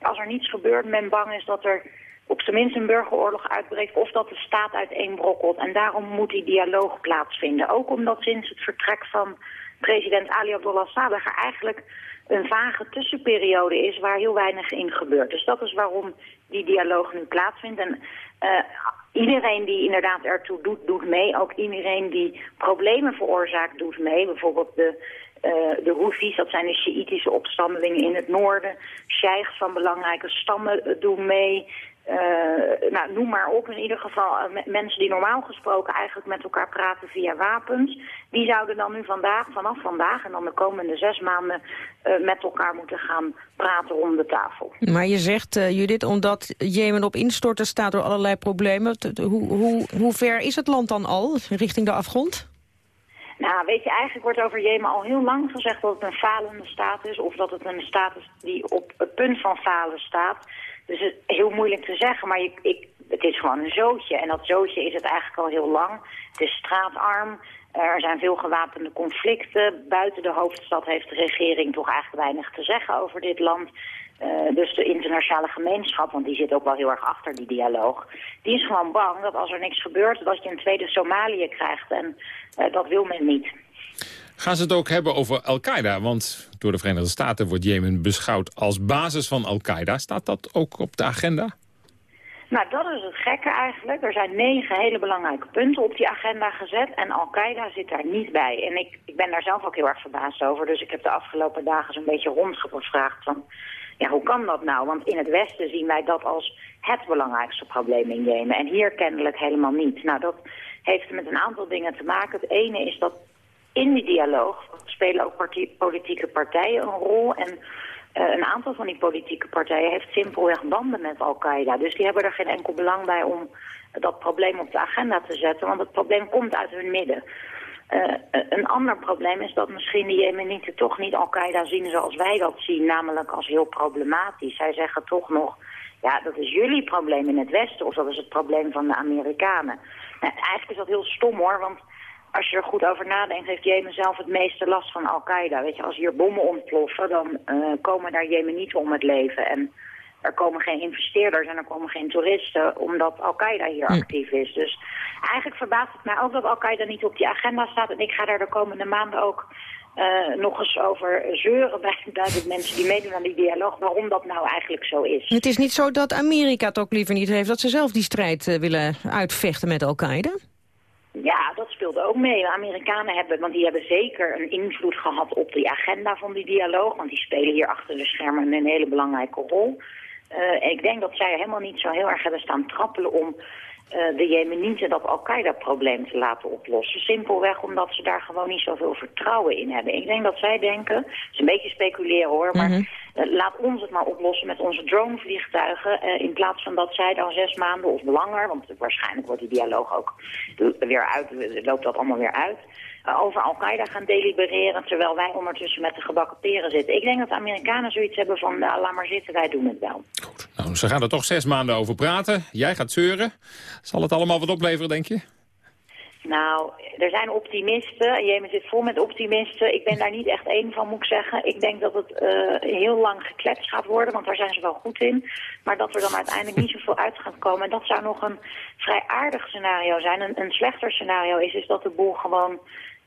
als er niets gebeurt, men bang is dat er op zijn minst een burgeroorlog uitbreekt of dat de staat uiteenbrokkelt. En daarom moet die dialoog plaatsvinden. Ook omdat sinds het vertrek van president Ali Abdullah Saleh er eigenlijk een vage tussenperiode is waar heel weinig in gebeurt. Dus dat is waarom die dialoog nu plaatsvindt. En uh, iedereen die inderdaad ertoe doet, doet mee. Ook iedereen die problemen veroorzaakt, doet mee. Bijvoorbeeld de, uh, de Houthis, dat zijn de Sjiïtische opstandelingen in het noorden. Sheikhs van belangrijke stammen doen mee. Uh, nou, noem maar op, in ieder geval uh, mensen die normaal gesproken eigenlijk met elkaar praten via wapens. Die zouden dan nu vandaag, vanaf vandaag en dan de komende zes maanden uh, met elkaar moeten gaan praten rond de tafel. Maar je zegt, Judith, omdat Jemen op instorten staat door allerlei problemen. Hoe, hoe, hoe ver is het land dan al richting de afgrond? Nou, weet je, eigenlijk wordt over Jemen al heel lang gezegd dat het een falende staat is... of dat het een staat is die op het punt van falen staat... Dus het is heel moeilijk te zeggen, maar je, ik, het is gewoon een zootje. En dat zootje is het eigenlijk al heel lang. Het is straatarm. Er zijn veel gewapende conflicten. Buiten de hoofdstad heeft de regering toch eigenlijk weinig te zeggen over dit land. Uh, dus de internationale gemeenschap, want die zit ook wel heel erg achter die dialoog... die is gewoon bang dat als er niks gebeurt, dat je een tweede Somalië krijgt. En uh, dat wil men niet. Gaan ze het ook hebben over Al-Qaeda? Want door de Verenigde Staten wordt Jemen beschouwd als basis van Al-Qaeda. Staat dat ook op de agenda? Nou, dat is het gekke eigenlijk. Er zijn negen hele belangrijke punten op die agenda gezet en Al-Qaeda zit daar niet bij. En ik, ik ben daar zelf ook heel erg verbaasd over. Dus ik heb de afgelopen dagen zo'n beetje rondgevraagd van... Ja, hoe kan dat nou? Want in het Westen zien wij dat als het belangrijkste probleem in Jemen. En hier kennelijk helemaal niet. Nou, dat heeft met een aantal dingen te maken. Het ene is dat in die dialoog spelen ook politieke partijen een rol. En uh, een aantal van die politieke partijen heeft simpelweg banden met Al-Qaeda. Dus die hebben er geen enkel belang bij om dat probleem op de agenda te zetten. Want het probleem komt uit hun midden. Uh, een ander probleem is dat misschien de Jemenieten toch niet Al-Qaeda zien zoals wij dat zien, namelijk als heel problematisch. Zij zeggen toch nog, ja, dat is jullie probleem in het Westen of dat is het probleem van de Amerikanen. Nou, eigenlijk is dat heel stom hoor, want als je er goed over nadenkt, heeft Jemen zelf het meeste last van Al-Qaeda. Weet je, als hier bommen ontploffen, dan uh, komen daar Jemenieten om het leven. En er komen geen investeerders en er komen geen toeristen, omdat Al-Qaeda hier hm. actief is. Dus eigenlijk verbaast het mij ook dat Al-Qaeda niet op die agenda staat. En ik ga daar de komende maanden ook uh, nog eens over zeuren bij, de mensen die meedoen aan die dialoog, waarom dat nou eigenlijk zo is. Het is niet zo dat Amerika het ook liever niet heeft dat ze zelf die strijd uh, willen uitvechten met Al-Qaeda? Ja, dat speelde ook mee. De Amerikanen hebben, want die hebben zeker een invloed gehad op de agenda van die dialoog. Want die spelen hier achter de schermen een hele belangrijke rol. Uh, ik denk dat zij helemaal niet zo heel erg hebben staan trappelen om de Jemenieten dat Al-Qaeda-probleem te laten oplossen. Simpelweg omdat ze daar gewoon niet zoveel vertrouwen in hebben. Ik denk dat zij denken, het is een beetje speculeren hoor, maar mm -hmm. laat ons het maar oplossen met onze dronevliegtuigen. Uh, in plaats van dat zij dan zes maanden of langer, want waarschijnlijk wordt die dialoog ook weer uit, loopt dat allemaal weer uit over Al-Qaeda gaan delibereren... terwijl wij ondertussen met de gebakken peren zitten. Ik denk dat de Amerikanen zoiets hebben van... Nou, laat maar zitten, wij doen het wel. Goed. Nou, ze gaan er toch zes maanden over praten. Jij gaat zeuren. Zal het allemaal wat opleveren, denk je? Nou, er zijn optimisten. Jemen zit vol met optimisten. Ik ben daar niet echt één van, moet ik zeggen. Ik denk dat het uh, heel lang gekletst gaat worden, want daar zijn ze wel goed in. Maar dat er dan uiteindelijk niet zoveel uit gaat komen. En dat zou nog een vrij aardig scenario zijn. Een, een slechter scenario is, is dat de boel gewoon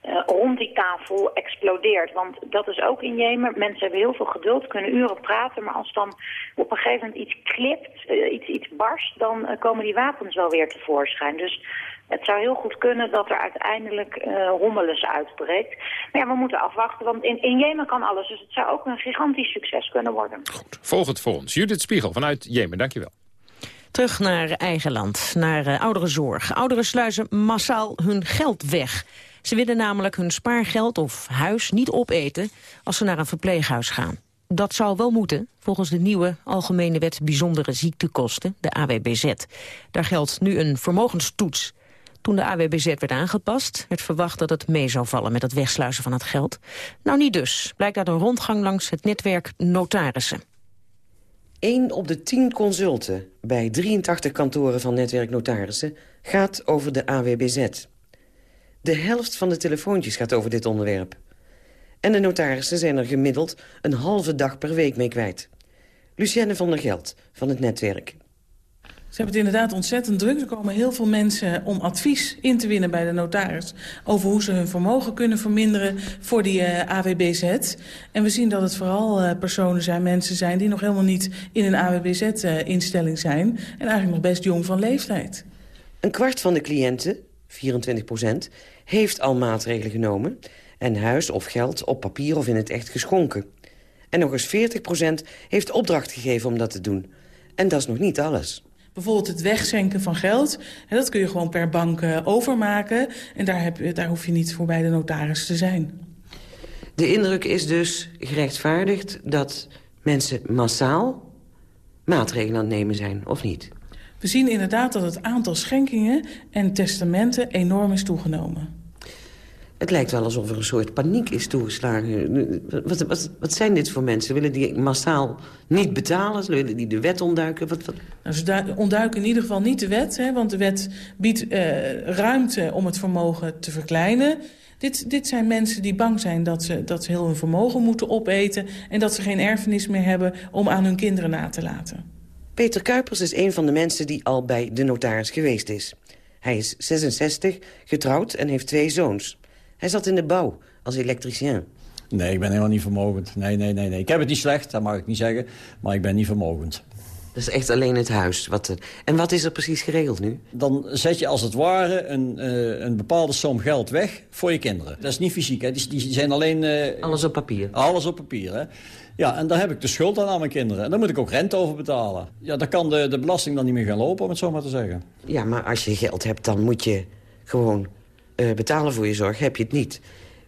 uh, rond die tafel explodeert. Want dat is ook in Jemen. Mensen hebben heel veel geduld, kunnen uren praten. Maar als dan op een gegeven moment iets klipt, uh, iets, iets barst... dan uh, komen die wapens wel weer tevoorschijn. Dus het zou heel goed kunnen dat er uiteindelijk uh, hommeles uitbreekt. Maar ja, we moeten afwachten, want in, in Jemen kan alles. Dus het zou ook een gigantisch succes kunnen worden. Goed, volgend voor ons. Judith Spiegel vanuit Jemen, dankjewel. Terug naar eigen land, naar uh, ouderenzorg. Ouderen sluizen massaal hun geld weg. Ze willen namelijk hun spaargeld of huis niet opeten als ze naar een verpleeghuis gaan. Dat zou wel moeten, volgens de nieuwe Algemene Wet Bijzondere Ziektekosten, de AWBZ. Daar geldt nu een vermogenstoets. Toen de AWBZ werd aangepast, werd verwacht dat het mee zou vallen met het wegsluizen van het geld. Nou niet dus, blijkt uit een rondgang langs het netwerk notarissen. 1 op de 10 consulten bij 83 kantoren van netwerk notarissen gaat over de AWBZ. De helft van de telefoontjes gaat over dit onderwerp. En de notarissen zijn er gemiddeld een halve dag per week mee kwijt. Lucienne van der Geld van het netwerk. Ze hebben het inderdaad ontzettend druk. Er komen heel veel mensen om advies in te winnen bij de notaris... over hoe ze hun vermogen kunnen verminderen voor die uh, AWBZ. En we zien dat het vooral uh, personen zijn, mensen zijn... die nog helemaal niet in een AWBZ-instelling uh, zijn... en eigenlijk nog best jong van leeftijd. Een kwart van de cliënten, 24 procent, heeft al maatregelen genomen... en huis of geld op papier of in het echt geschonken. En nog eens 40 procent heeft opdracht gegeven om dat te doen. En dat is nog niet alles. Bijvoorbeeld het wegschenken van geld. En dat kun je gewoon per bank uh, overmaken. En daar, heb, daar hoef je niet voor bij de notaris te zijn. De indruk is dus gerechtvaardigd dat mensen massaal maatregelen aan het nemen zijn, of niet? We zien inderdaad dat het aantal schenkingen en testamenten enorm is toegenomen. Het lijkt wel alsof er een soort paniek is toegeslagen. Wat, wat, wat zijn dit voor mensen? Willen die massaal niet betalen? Willen die de wet ontduiken? Wat? Nou, ze ontduiken in ieder geval niet de wet. Hè, want de wet biedt uh, ruimte om het vermogen te verkleinen. Dit, dit zijn mensen die bang zijn dat ze, dat ze heel hun vermogen moeten opeten... en dat ze geen erfenis meer hebben om aan hun kinderen na te laten. Peter Kuipers is een van de mensen die al bij de notaris geweest is. Hij is 66, getrouwd en heeft twee zoons. Hij zat in de bouw als elektricien. Nee, ik ben helemaal niet vermogend. Nee, nee, nee, nee. Ik heb het niet slecht, dat mag ik niet zeggen. Maar ik ben niet vermogend. Dat is echt alleen het huis. Wat er... En wat is er precies geregeld nu? Dan zet je als het ware een, uh, een bepaalde som geld weg voor je kinderen. Dat is niet fysiek, hè. Die, die zijn alleen... Uh, alles op papier? Alles op papier, hè. Ja, en daar heb ik de schuld aan aan mijn kinderen. En daar moet ik ook rente over betalen. Ja, dan kan de, de belasting dan niet meer gaan lopen, om het zo maar te zeggen. Ja, maar als je geld hebt, dan moet je gewoon uh, betalen voor je zorg. Heb je het niet,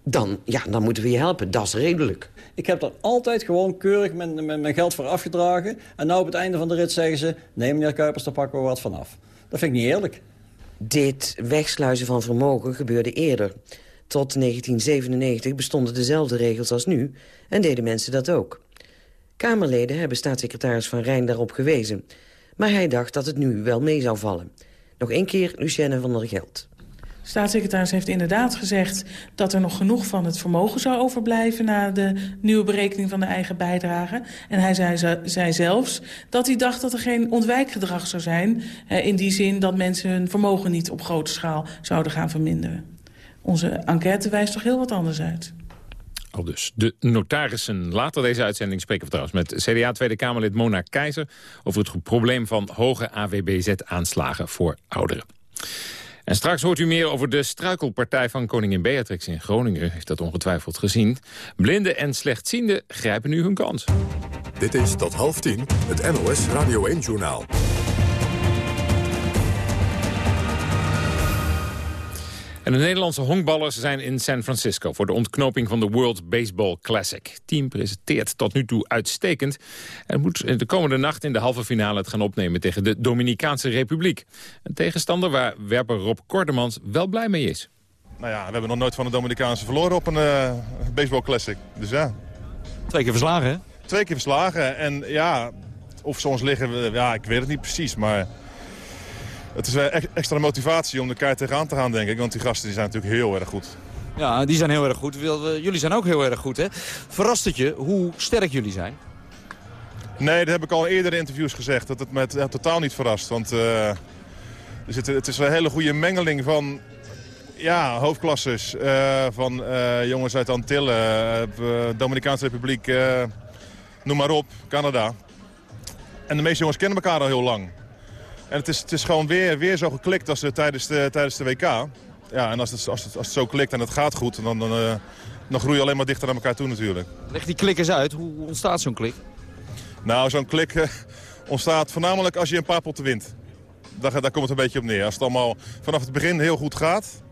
dan, ja, dan moeten we je helpen. Dat is redelijk. Ik heb er altijd gewoon keurig mijn, mijn, mijn geld voor afgedragen. En nou op het einde van de rit zeggen ze... nee, meneer Kuipers, daar pakken we wat vanaf. Dat vind ik niet eerlijk. Dit wegsluizen van vermogen gebeurde eerder. Tot 1997 bestonden dezelfde regels als nu en deden mensen dat ook. Kamerleden hebben staatssecretaris Van Rijn daarop gewezen. Maar hij dacht dat het nu wel mee zou vallen. Nog één keer Lucienne van der Geld. Staatssecretaris heeft inderdaad gezegd dat er nog genoeg van het vermogen zou overblijven na de nieuwe berekening van de eigen bijdrage. En hij zei, zei zelfs dat hij dacht dat er geen ontwijkgedrag zou zijn eh, in die zin dat mensen hun vermogen niet op grote schaal zouden gaan verminderen. Onze enquête wijst toch heel wat anders uit. Al dus de notarissen. Later deze uitzending spreken we trouwens met CDA Tweede Kamerlid Mona Keizer... over het probleem van hoge AWBZ-aanslagen voor ouderen. En straks hoort u meer over de struikelpartij van koningin Beatrix in Groningen. Heeft dat ongetwijfeld gezien. Blinden en slechtzienden grijpen nu hun kans. Dit is tot half tien het NOS Radio 1-journaal. En de Nederlandse honkballers zijn in San Francisco... voor de ontknoping van de World Baseball Classic. Het team presenteert tot nu toe uitstekend... en moet de komende nacht in de halve finale het gaan opnemen... tegen de Dominicaanse Republiek. Een tegenstander waar werper Rob Kordemans wel blij mee is. Nou ja, we hebben nog nooit van de Dominicaanse verloren op een uh, Baseball Classic. Dus ja. Twee keer verslagen, hè? Twee keer verslagen. En ja, of ze ons liggen, ja, ik weet het niet precies, maar het is wel extra motivatie om de keihard tegenaan te gaan, denk ik. Want die gasten die zijn natuurlijk heel erg goed. Ja, die zijn heel erg goed. Jullie zijn ook heel erg goed, hè? Verrast het je hoe sterk jullie zijn? Nee, dat heb ik al eerder in interviews gezegd. Dat het me totaal niet verrast. Want uh, er zit, het is een hele goede mengeling van ja, hoofdklasses. Uh, van uh, jongens uit Antillen, Dominicaanse Republiek, noem maar op, Canada. En de meeste jongens kennen elkaar al heel lang. En het is, het is gewoon weer, weer zo geklikt als tijdens, de, tijdens de WK. Ja, en als het, als, het, als het zo klikt en het gaat goed, dan, dan, uh, dan groei je alleen maar dichter naar elkaar toe natuurlijk. Leg die klik eens uit. Hoe ontstaat zo'n klik? Nou, zo'n klik uh, ontstaat voornamelijk als je een paar potten wint. Daar, daar komt het een beetje op neer. Als het allemaal vanaf het begin heel goed gaat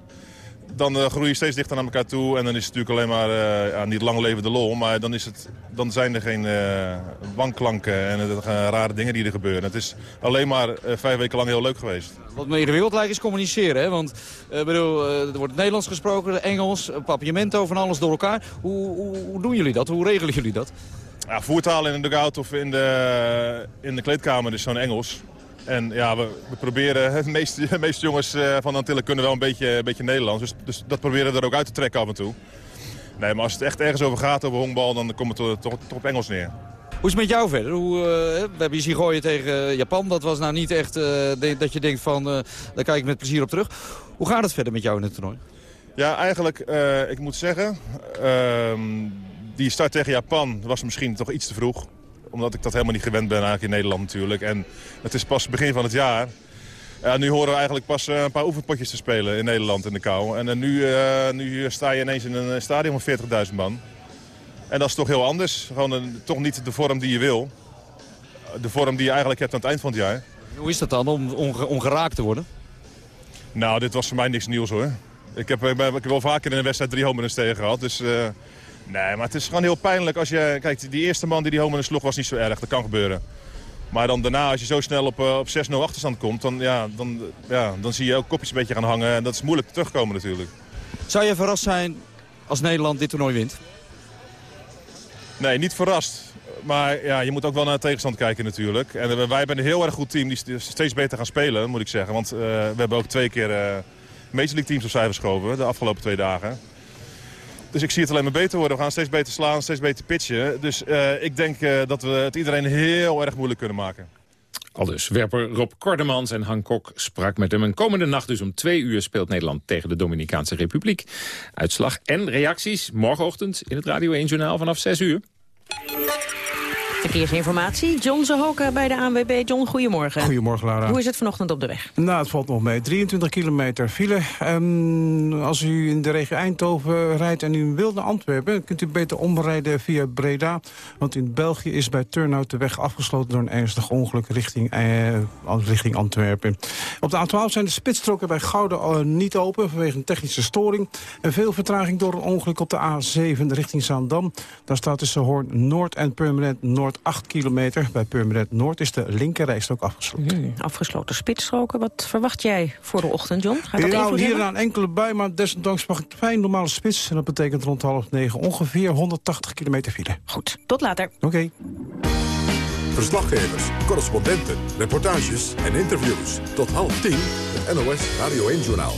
dan uh, groei je steeds dichter naar elkaar toe. En dan is het natuurlijk alleen maar, ja, niet lang leven de lol. Maar dan, is het, dan zijn er geen uh, wanklanken en rare dingen die er gebeuren. Het is alleen maar vijf weken lang heel leuk geweest. Wat me ingewikkeld lijkt is communiceren. Hè? Want bedoel, er wordt Nederlands gesproken, Engels, papiamento van alles door elkaar. Hoe, hoe, hoe, doen jullie dat? Hoe regelen jullie dat? Ja, voertaal in de dugout of in de, in de kleedkamer is zo'n Engels. En ja, we, we proberen, de meeste, de meeste jongens uh, van Antillen kunnen wel een beetje, een beetje Nederlands. Dus, dus, dat proberen we er ook uit te trekken af en toe. Nee, maar als het echt ergens over gaat, over honkbal, dan komt het toch, toch op Engels neer. Hoe is het met jou verder? Hoe, uh, we hebben je zien gooien tegen Japan. Dat was nou niet echt uh, dat je denkt van, daar kijk ik met plezier op terug. Hoe gaat het verder met jou in het toernooi? Ja, eigenlijk, ik moet zeggen, ehm, die start tegen Japan was misschien toch iets te vroeg omdat ik dat helemaal niet gewend ben eigenlijk in Nederland natuurlijk. En het is pas begin van het jaar. Ja, nu horen we eigenlijk pas eh, een paar oefenpotjes te spelen in Nederland in de kou. En nu, uh, nu sta je ineens in een stadion van 40.000 man. En dat is toch heel anders. Gewoon toch niet de vorm die je wil. De vorm die je eigenlijk hebt aan het eind van het jaar. Hoe is dat dan om ongeraakt te worden? Nou, dit was voor mij niks nieuws hoor. Ik heb, ik heb wel vaker in een wedstrijd drie homeruns tegen gehad. Dus uh, Nee, maar het is gewoon heel pijnlijk als je... Kijk, die eerste man die die home sloeg was niet zo erg. Dat kan gebeuren. Maar dan daarna, als je zo snel op, uh, op 6-0 achterstand komt... Dan, ja, dan, ja, dan zie je ook kopjes een beetje gaan hangen. En dat is moeilijk terugkomen natuurlijk. Zou je verrast zijn als Nederland dit toernooi wint? Nee, niet verrast. Maar ja, je moet ook wel naar de tegenstand kijken natuurlijk. En uh, wij hebben een heel erg goed team die steeds beter gaan spelen, moet ik zeggen. Want uh, we hebben ook twee keer uh, Major League teams opzij geschoven de afgelopen twee dagen. Dus ik zie het alleen maar beter worden. We gaan steeds beter slaan, steeds beter pitchen. Dus uh, ik denk uh, dat we het iedereen heel erg moeilijk kunnen maken. Al dus werper Rob Kordemans en Han Kok sprak met hem. Een komende nacht dus om twee uur speelt Nederland tegen de Dominicaanse Republiek. Uitslag en reacties morgenochtend in het Radio 1 Journaal vanaf 6 uur. Verkeersinformatie, John Zahoka bij de ANWB. John, goedemorgen. Goedemorgen, Lara. Hoe is het vanochtend op de weg? Nou, het valt nog mee. 23 kilometer file. Als u in de regio Eindhoven rijdt en u wilt naar Antwerpen... kunt u beter omrijden via Breda. Want in België is bij Turnhout de weg afgesloten... door een ernstig ongeluk richting, eh, richting Antwerpen. Op de A12 zijn de spitsstroken bij Gouden uh, niet open... vanwege een technische storing. En veel vertraging door een ongeluk op de A7 richting Zaandam. Daar staat tussen Hoorn Noord en Permanent Noord 8 kilometer. Bij Purmerend Noord is de linkerrijstrook afgesloten. Hmm, afgesloten spitsstroken. Wat verwacht jij voor de ochtend, John? Gaat dat hier een enkele bui, maar desondanks mag ik fijn normale spits. En dat betekent rond half negen ongeveer 180 kilometer file. Goed, tot later. Oké. Verslaggevers, correspondenten, reportages en interviews. Tot half tien het NOS Radio 1-journaal.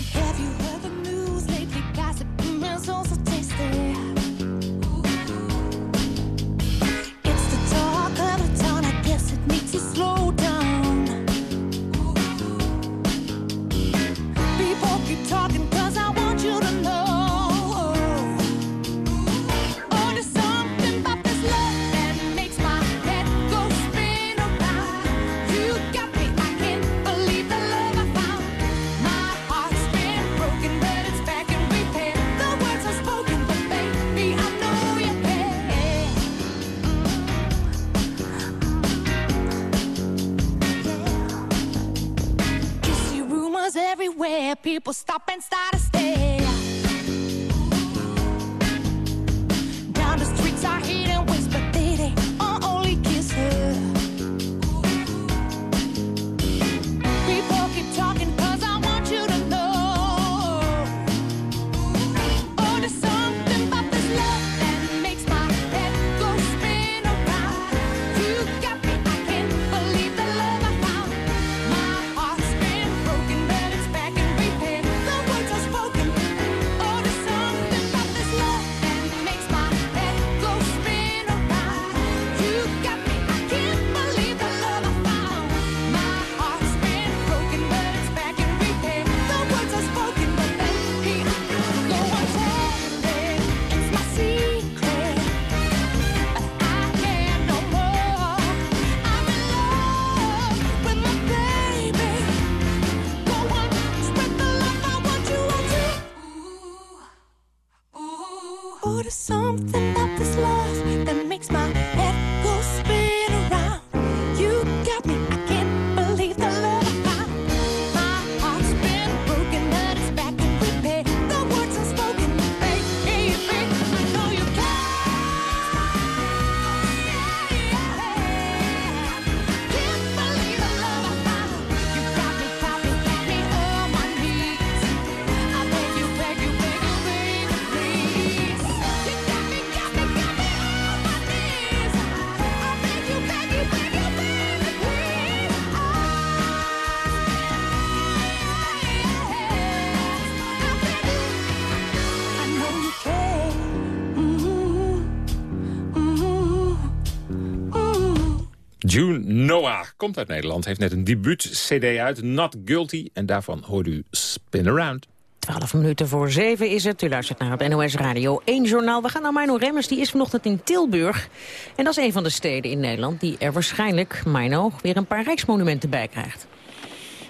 People. Stop and start Noah komt uit Nederland, heeft net een debuut-cd uit, Not Guilty. En daarvan hoort u Spin Around. 12 minuten voor 7 is het. U luistert naar het NOS Radio 1 journaal. We gaan naar Mino Remmers, die is vanochtend in Tilburg. En dat is een van de steden in Nederland die er waarschijnlijk, Mino, weer een paar rijksmonumenten bij krijgt.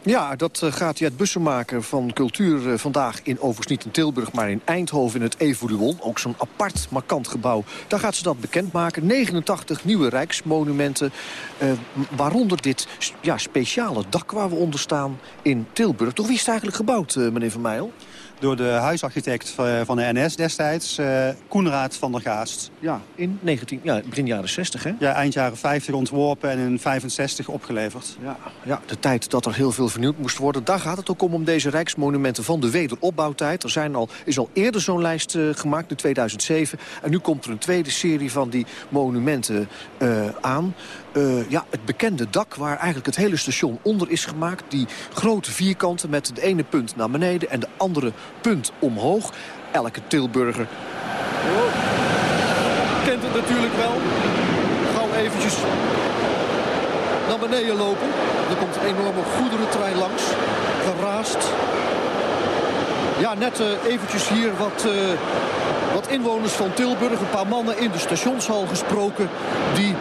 Ja, dat eh, gaat Jet Bussemaker van Cultuur eh, vandaag in overigens niet in Tilburg... maar in Eindhoven in het Evoluon. Ook zo'n apart, markant gebouw. Daar gaat ze dat bekendmaken. 89 nieuwe rijksmonumenten. eh, waaronder dit ja, speciale dak waar we onder staan in Tilburg. Door wie is het eigenlijk gebouwd, eh, meneer Van Meijel? Door de huisarchitect eh, van de NS destijds, eh Koenraad van der Gaast. Ja, in 19, ja, begin jaren 60, hè? Ja, eind jaren 50 ontworpen en in 65 opgeleverd. Ja, ja, de tijd dat er heel veel vernieuwd moest worden. Daar gaat het ook om, om deze rijksmonumenten van de wederopbouwtijd. Er zijn al, is al eerder zo'n lijst eh, gemaakt, in 2007. En nu komt er een tweede serie van die monumenten eh, aan. Eh, ja, het bekende dak waar eigenlijk het hele station onder is gemaakt. Die grote vierkanten met de ene punt naar beneden en de andere punt omhoog. Elke Tilburger kent het natuurlijk wel. Gauw eventjes naar beneden lopen. Er komt een enorme goederentrein langs. Geraast. Ja, net eh, eventjes hier wat, eh, wat inwoners van Tilburg. Een paar mannen in de stationshal gesproken. Die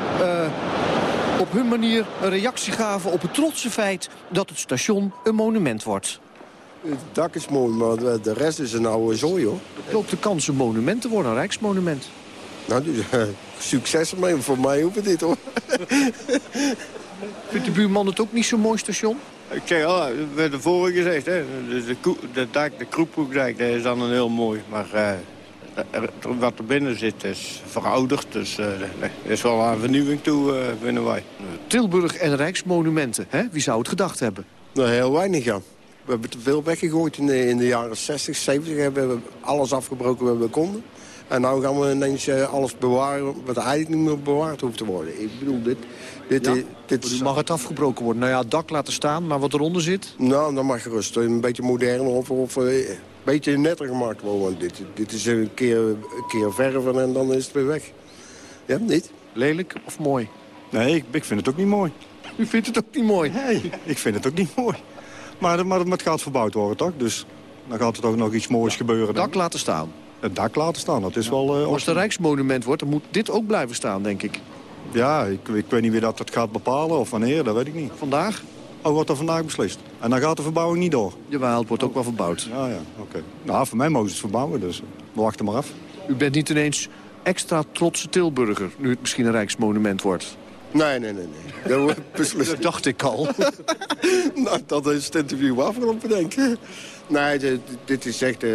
op hun manier een reactie gaven op het trotse feit... dat het station een monument wordt. Het dak is mooi, maar de rest is een oude zooi, hoor. Het loopt de kans een monument te worden, een rijksmonument. Nou, dus, succes ermee. Voor mij hoeft het dit, hoor. Vindt de buurman het ook niet zo'n mooi station? Ik zeg, al, we hebben de vorige gezegd, hè. De, de, de dak, de kroephoekdijk, dat is dan een heel mooi. Maar eh, er- wat er binnen zit is verouderd. Dus eh, er is wel aan vernieuwing toe, eh, vinden wij. Tilburg en Rijksmonumenten, hè? wie zou het gedacht hebben? Nou, heel weinig, ja. We hebben te veel weggegooid in de, in de jaren 60, 70. Hebben we alles afgebroken wat we konden. En nu gaan we ineens eh, alles bewaren wat eigenlijk niet meer bewaard hoeft te worden. Ik bedoel, dit... dit, Ja? dit is- Mag het afgebroken worden? Nou ja, het dak laten staan, maar wat eronder zit? Nou, dan mag gerust een beetje moderner of, of eh, beetje netter gemaakt worden. Want dit, dit is een keer, een keer verven en dan is het weer weg. Ja, niet? Lelijk of mooi? Nee, ik, ik vind het ook niet mooi. U vindt het ook niet mooi? Nee, ik vind het ook niet mooi. Maar, maar, maar het gaat verbouwd worden, toch? Dus dan gaat er toch nog iets moois gebeuren. Het dak laten staan. Het dak laten staan, dat is wel... eh, Als het een Rijksmonument wordt, dan moet dit ook blijven staan, denk ik. Ja, ik, ik weet niet wie dat het gaat bepalen of wanneer, dat weet ik niet. Vandaag? Oh, wordt er vandaag beslist. En dan gaat de verbouwing niet door. Jawel, het wordt ook wel verbouwd. Ja, ja, oké. Nou, voor mij mogen ze het verbouwen, dus we wachten maar af. U bent niet ineens extra trotse Tilburger, nu het misschien een Rijksmonument wordt. Nee, nee, nee. nee. Dat, wordt beslist. Dat dacht ik al. nou, dat is het interview afgelopen, denk ik. Nee, dit, dit is echt... eh,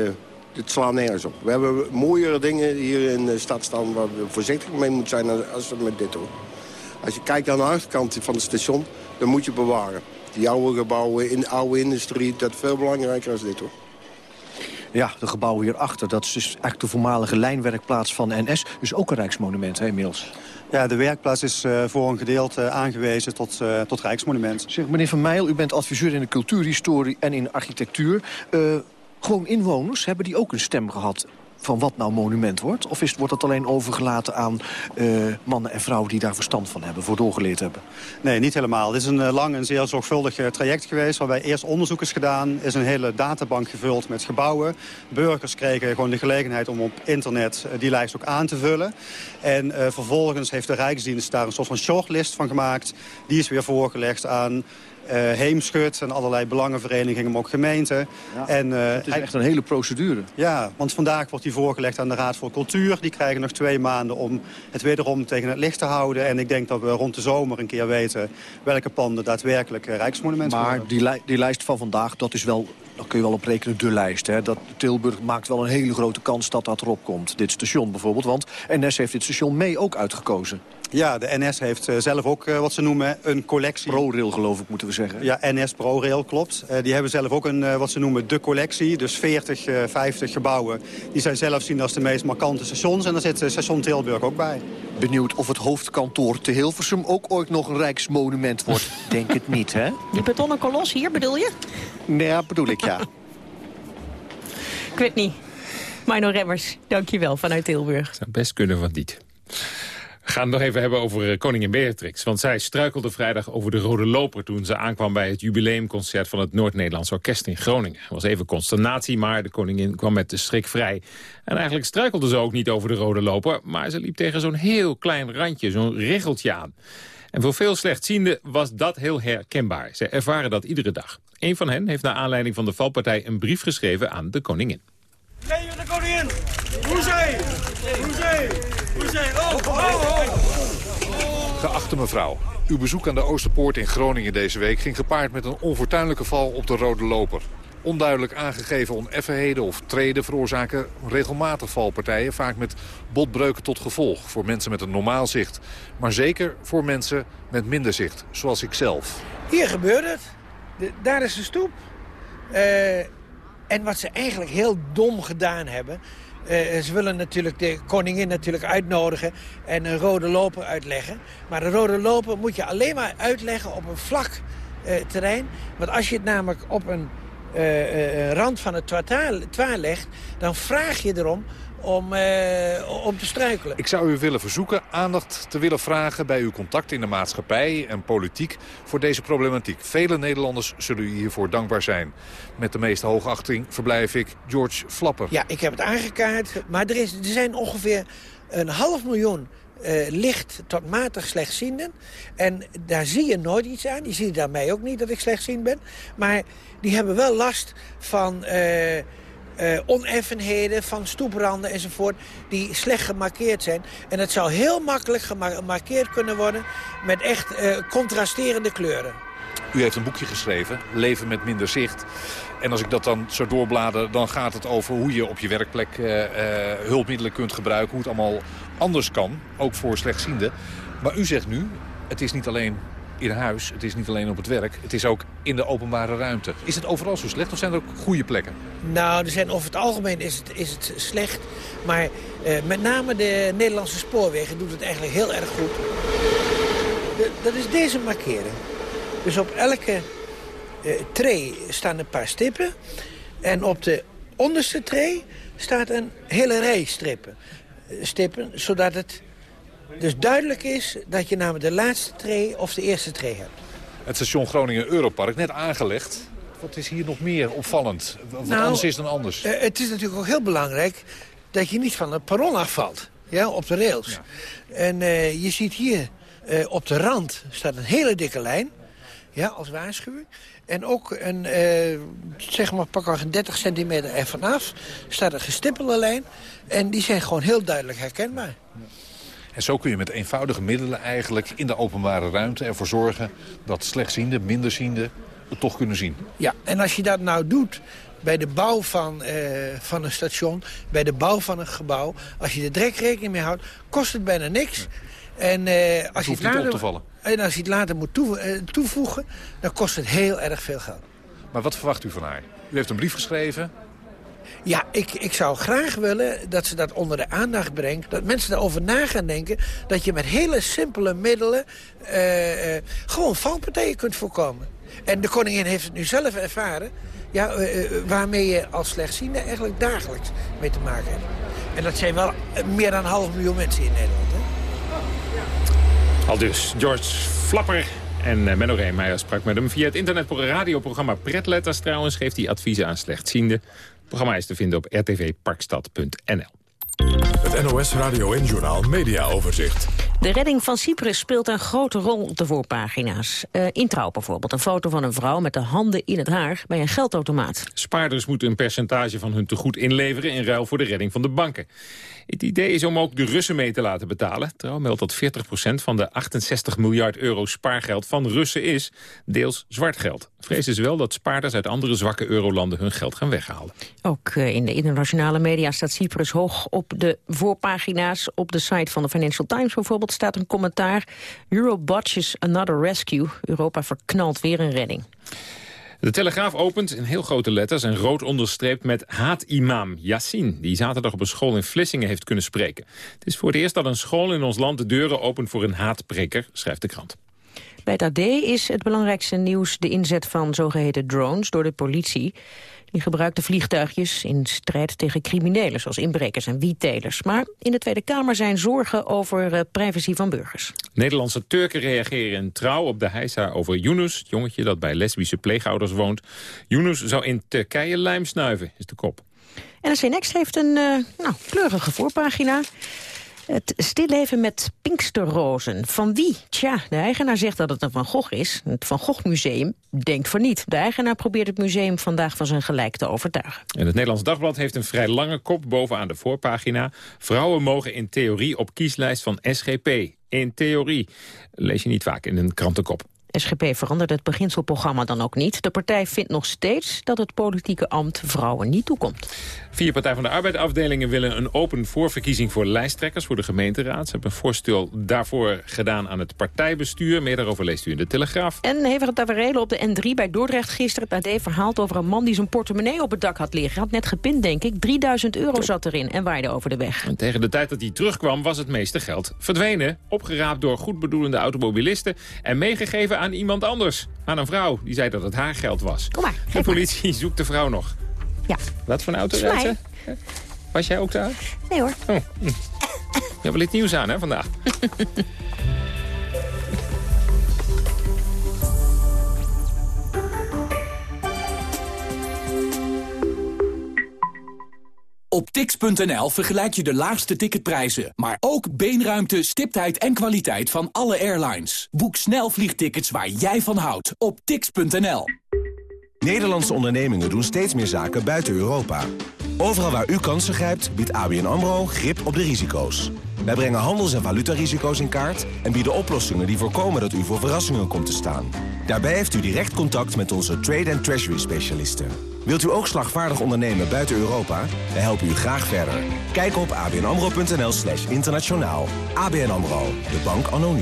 dit slaat nergens op. We hebben mooiere dingen hier in de stad staan... waar we voorzichtig mee moeten zijn als- als we met dit doen. Als je kijkt aan de achterkant van het station, dan moet je bewaren. Die oude gebouwen, in oude industrie, dat is veel belangrijker dan dit, hoor. Ja, de gebouwen hierachter, dat is dus eigenlijk de voormalige lijnwerkplaats van NS. Dus ook een Rijksmonument, hè, inmiddels. Ja, de werkplaats is eh, voor een gedeelte aangewezen tot, eh, tot Rijksmonument. Zeg, meneer Van Meijel, u bent adviseur in de cultuurhistorie en in architectuur. Eh, gewoon inwoners, hebben die ook een stem gehad van wat nou monument wordt? Of is, wordt dat alleen overgelaten aan eh, mannen en vrouwen die daar verstand van hebben, voor doorgeleerd hebben? Nee, niet helemaal. Dit is een eh, lang en zeer zorgvuldig eh, traject geweest... waarbij eerst onderzoek is gedaan, is een hele databank gevuld met gebouwen. Burgers kregen gewoon de gelegenheid om op internet die lijst ook aan te vullen. En vervolgens heeft de Rijksdienst daar een soort van shortlist van gemaakt. Die is weer voorgelegd aan Heemschut en allerlei belangenverenigingen, maar ook gemeenten. En, eh, Het is echt een hele procedure. Ja, want vandaag wordt die voorgelegd aan de Raad voor Cultuur. Die krijgen nog twee maanden om het wederom tegen het licht te houden. En ik denk dat we rond de zomer een keer weten welke panden daadwerkelijk eh, Rijksmonumenten Maar worden. die, li- die lijst van vandaag, dat is wel, daar kun je wel op rekenen, de lijst. Hè? Dat Tilburg maakt wel een hele grote kans dat dat erop komt. Dit station bijvoorbeeld, want NS heeft dit station mee ook uitgekozen. Ja, de NS heeft eh, zelf ook eh, wat ze noemen een collectie. ProRail geloof ik, moeten we zeggen. Ja, NS ProRail, klopt. Eh, die hebben zelf ook een, eh, wat ze noemen de collectie. Dus 40, eh 50 gebouwen. Die zij zelf zien als de meest markante stations. En daar zit station Tilburg ook bij. Benieuwd of het hoofdkantoor te Hilversum ook ooit nog een rijksmonument wordt. Denk het niet, hè? Die betonnen kolos hier bedoel je? Nee, ja, bedoel ik, ja. Ik weet niet. Mino Remmers, dankjewel vanuit Tilburg. Zou best kunnen van niet. Gaan het nog even hebben over eh, koningin Beatrix. Want zij struikelde vrijdag over de rode loper... toen ze aankwam bij het jubileumconcert van het Noord-Nederlands Orkest in Groningen. Er was even consternatie, maar de koningin kwam met de schrik vrij. En eigenlijk struikelde ze ook niet over de rode loper... maar ze liep tegen zo'n heel klein randje, zo'n riggeltje aan. En voor veel slechtzienden was dat heel herkenbaar. Ze ervaren dat iedere dag. Een van hen heeft naar aanleiding van de valpartij een brief geschreven aan de koningin. Leven de koningin! Hoezee! Hoezee! Oh, oh, oh! Geachte mevrouw, uw bezoek aan de Oosterpoort in Groningen deze week... ging gepaard met een onfortuinlijke val op de rode loper. Onduidelijk aangegeven oneffenheden of treden veroorzaken regelmatig valpartijen... vaak met botbreuken tot gevolg voor mensen met een normaal zicht. Maar zeker voor mensen met minder zicht, zoals ik zelf. Hier gebeurt het. De- daar is de stoep. Eh, en wat ze eigenlijk heel dom gedaan hebben... eh, ze willen natuurlijk de koningin natuurlijk uitnodigen en een rode loper uitleggen. Maar de rode loper moet je alleen maar uitleggen op een vlak eh, terrein. Want als je het namelijk op een eh, rand van het trottoir legt... dan vraag je erom om, eh, om te struikelen. Ik zou u willen verzoeken aandacht te willen vragen bij uw contact in de maatschappij en politiek voor deze problematiek. Vele Nederlanders zullen u hiervoor dankbaar zijn. Met de meeste hoogachting verblijf ik George Flapper. Ja, ik heb het aangekaart. Maar er, is, er zijn ongeveer een half miljoen eh, licht tot matig slechtzienden. En daar zie je nooit iets aan. Je ziet aan mij ook niet dat ik slechtziend ben. Maar die hebben wel last van... eh, eh, oneffenheden van stoepranden enzovoort... die slecht gemarkeerd zijn. En het zou heel makkelijk gema- gemarkeerd kunnen worden... met echt eh, contrasterende kleuren. U heeft een boekje geschreven, Leven met minder zicht. En als ik dat dan zo doorblader, dan gaat het over hoe je op je werkplek eh, hulpmiddelen kunt gebruiken. Hoe het allemaal anders kan, ook voor slechtzienden. Maar u zegt nu, het is niet alleen in huis, het is niet alleen op het werk. Het is ook in de openbare ruimte. Is het overal zo slecht of zijn er ook goede plekken? Nou, er zijn over het algemeen is het, is het slecht. Maar eh, met name de Nederlandse spoorwegen doet het eigenlijk heel erg goed. Dat is deze markering. Dus op elke eh staan een paar stippen. En op de onderste tray staat een hele rij strippen, eh, stippen. Zodat het dus duidelijk is dat je namelijk de laatste tray of de eerste tray hebt. Het station Groningen Europark, net aangelegd. Wat is hier nog meer opvallend? Wat Nou, anders is dan anders? Eh, het is natuurlijk ook heel belangrijk dat je niet van het perron afvalt. Ja, op de rails. En eh, je ziet hier eh, op de rand staat een hele dikke lijn. Ja, als waarschuwing. En ook een, eh, zeg maar, pakweg een 30 centimeter er vanaf staat een gestippelde lijn. En die zijn gewoon heel duidelijk herkenbaar. En zo kun je met eenvoudige middelen eigenlijk in de openbare ruimte ervoor zorgen... dat slechtzienden, minderzienden het toch kunnen zien. Ja, en als je dat nou doet bij de bouw van, eh, van een station, bij de bouw van een gebouw... als je er direct rekening mee houdt, kost het bijna niks. En, eh, als je hoeft het niet op later, te vallen. En als je het later moet eh, toevoegen, dan kost het heel erg veel geld. Maar wat verwacht u van haar? U heeft een brief geschreven. Ja, ik, ik zou graag willen dat ze dat onder de aandacht brengt. Dat mensen daarover na gaan denken. Dat je met hele simpele middelen eh, eh, gewoon valpartijen kunt voorkomen. En de koningin heeft het nu zelf ervaren. Ja, eh, waarmee je als slechtziende eigenlijk dagelijks mee te maken hebt. En dat zijn wel meer dan een half miljoen mensen in Nederland. Hè? Al dus, George Flapper en Menno Reemeijer sprak met hem via het internetradioprogramma Pretletters. Trouwens geeft hij adviezen aan slechtzienden. Het programma is te vinden op rtvparkstad.nl. Het NOS Radio en Journaal Media Overzicht. De redding van Cyprus speelt een grote rol op de voorpagina's. Uh, in Trouw bijvoorbeeld, een foto van een vrouw met de handen in het haar bij een geldautomaat. Spaarders moeten een percentage van hun tegoed inleveren in ruil voor de redding van de banken. Het idee is om ook de Russen mee te laten betalen. Trouw meldt dat 40% van de 68 miljard euro spaargeld van Russen is deels zwart geld. Vrezen ze wel dat spaarders uit andere zwakke eurolanden hun geld gaan weghalen. Ook uh, in de internationale media staat Cyprus hoog op de voorpagina's. Op de site van de Financial Times bijvoorbeeld staat een commentaar. Euro botches another rescue. Europa verknalt weer een redding. De Telegraaf opent in heel grote letters en rood onderstreept met haat-imam Yassin... die zaterdag op een school in Vlissingen heeft kunnen spreken. Het is voor het eerst dat een school in ons land de deuren opent voor een haatpreker, schrijft de krant. Bij het AD is het belangrijkste nieuws de inzet van zogeheten drones door de politie. Die gebruikten vliegtuigjes in strijd tegen criminelen, zoals inbrekers en wiettelers. Maar in de Tweede Kamer zijn zorgen over uh, privacy van burgers. Nederlandse Turken reageren in trouw op de heisa over Yunus, het jongetje dat bij lesbische pleegouders woont. Yunus zou in Turkije lijm snuiven, is de kop. NRC Next heeft een uh, nou, kleurige voorpagina. Het stilleven met Pinksterrozen. Van wie? Tja, de eigenaar zegt dat het een Van Gogh is. Het Van Gogh Museum denkt van niet. De eigenaar probeert het museum vandaag van zijn gelijk te overtuigen. En het Nederlands Dagblad heeft een vrij lange kop bovenaan de voorpagina. Vrouwen mogen in theorie op kieslijst van SGP. In theorie. Lees je niet vaak in een krantenkop. SGP verandert het beginselprogramma dan ook niet. De partij vindt nog steeds dat het politieke ambt vrouwen niet toekomt. Vier Partij van de Arbeid-afdelingen willen een open voorverkiezing voor lijsttrekkers voor de gemeenteraad. Ze hebben een voorstel daarvoor gedaan aan het partijbestuur. Meer daarover leest u in de Telegraaf. En hevige tafereelen op de N3 bij Dordrecht gisteren. Het AD verhaalt over een man die zijn portemonnee op het dak had liggen. Had net gepind, denk ik. 3000 euro zat erin en waaide over de weg. En tegen de tijd dat hij terugkwam was het meeste geld verdwenen. Opgeraapt door goedbedoelende automobilisten en meegegeven aan iemand anders. Aan een vrouw die zei dat het haar geld was. Kom maar, De politie zoekt de vrouw nog. Ja. Wat voor een auto rijdt ze? Was jij ook daar? Nee hoor. Oh. hm. Je hebt wel iets nieuws aan hè, vandaag. Op tix.nl vergelijk je de laagste ticketprijzen, maar ook beenruimte, stiptheid en kwaliteit van alle airlines. Boek snel vliegtickets waar jij van houdt op tix.nl. Nederlandse ondernemingen doen steeds meer zaken buiten Europa. Overal waar u kansen grijpt, biedt ABN AMRO grip op de risico's. Wij brengen handels- en valutarisico's in kaart en bieden oplossingen die voorkomen dat u voor verrassingen komt te staan. Daarbij heeft u direct contact met onze trade- en treasury-specialisten. Wilt u ook slagvaardig ondernemen buiten Europa? We helpen u graag verder. Kijk op abnamro.nl slash internationaal. ABN AMRO, de bank anno.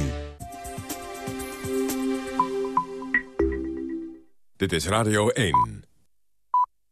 Dit is Radio 1.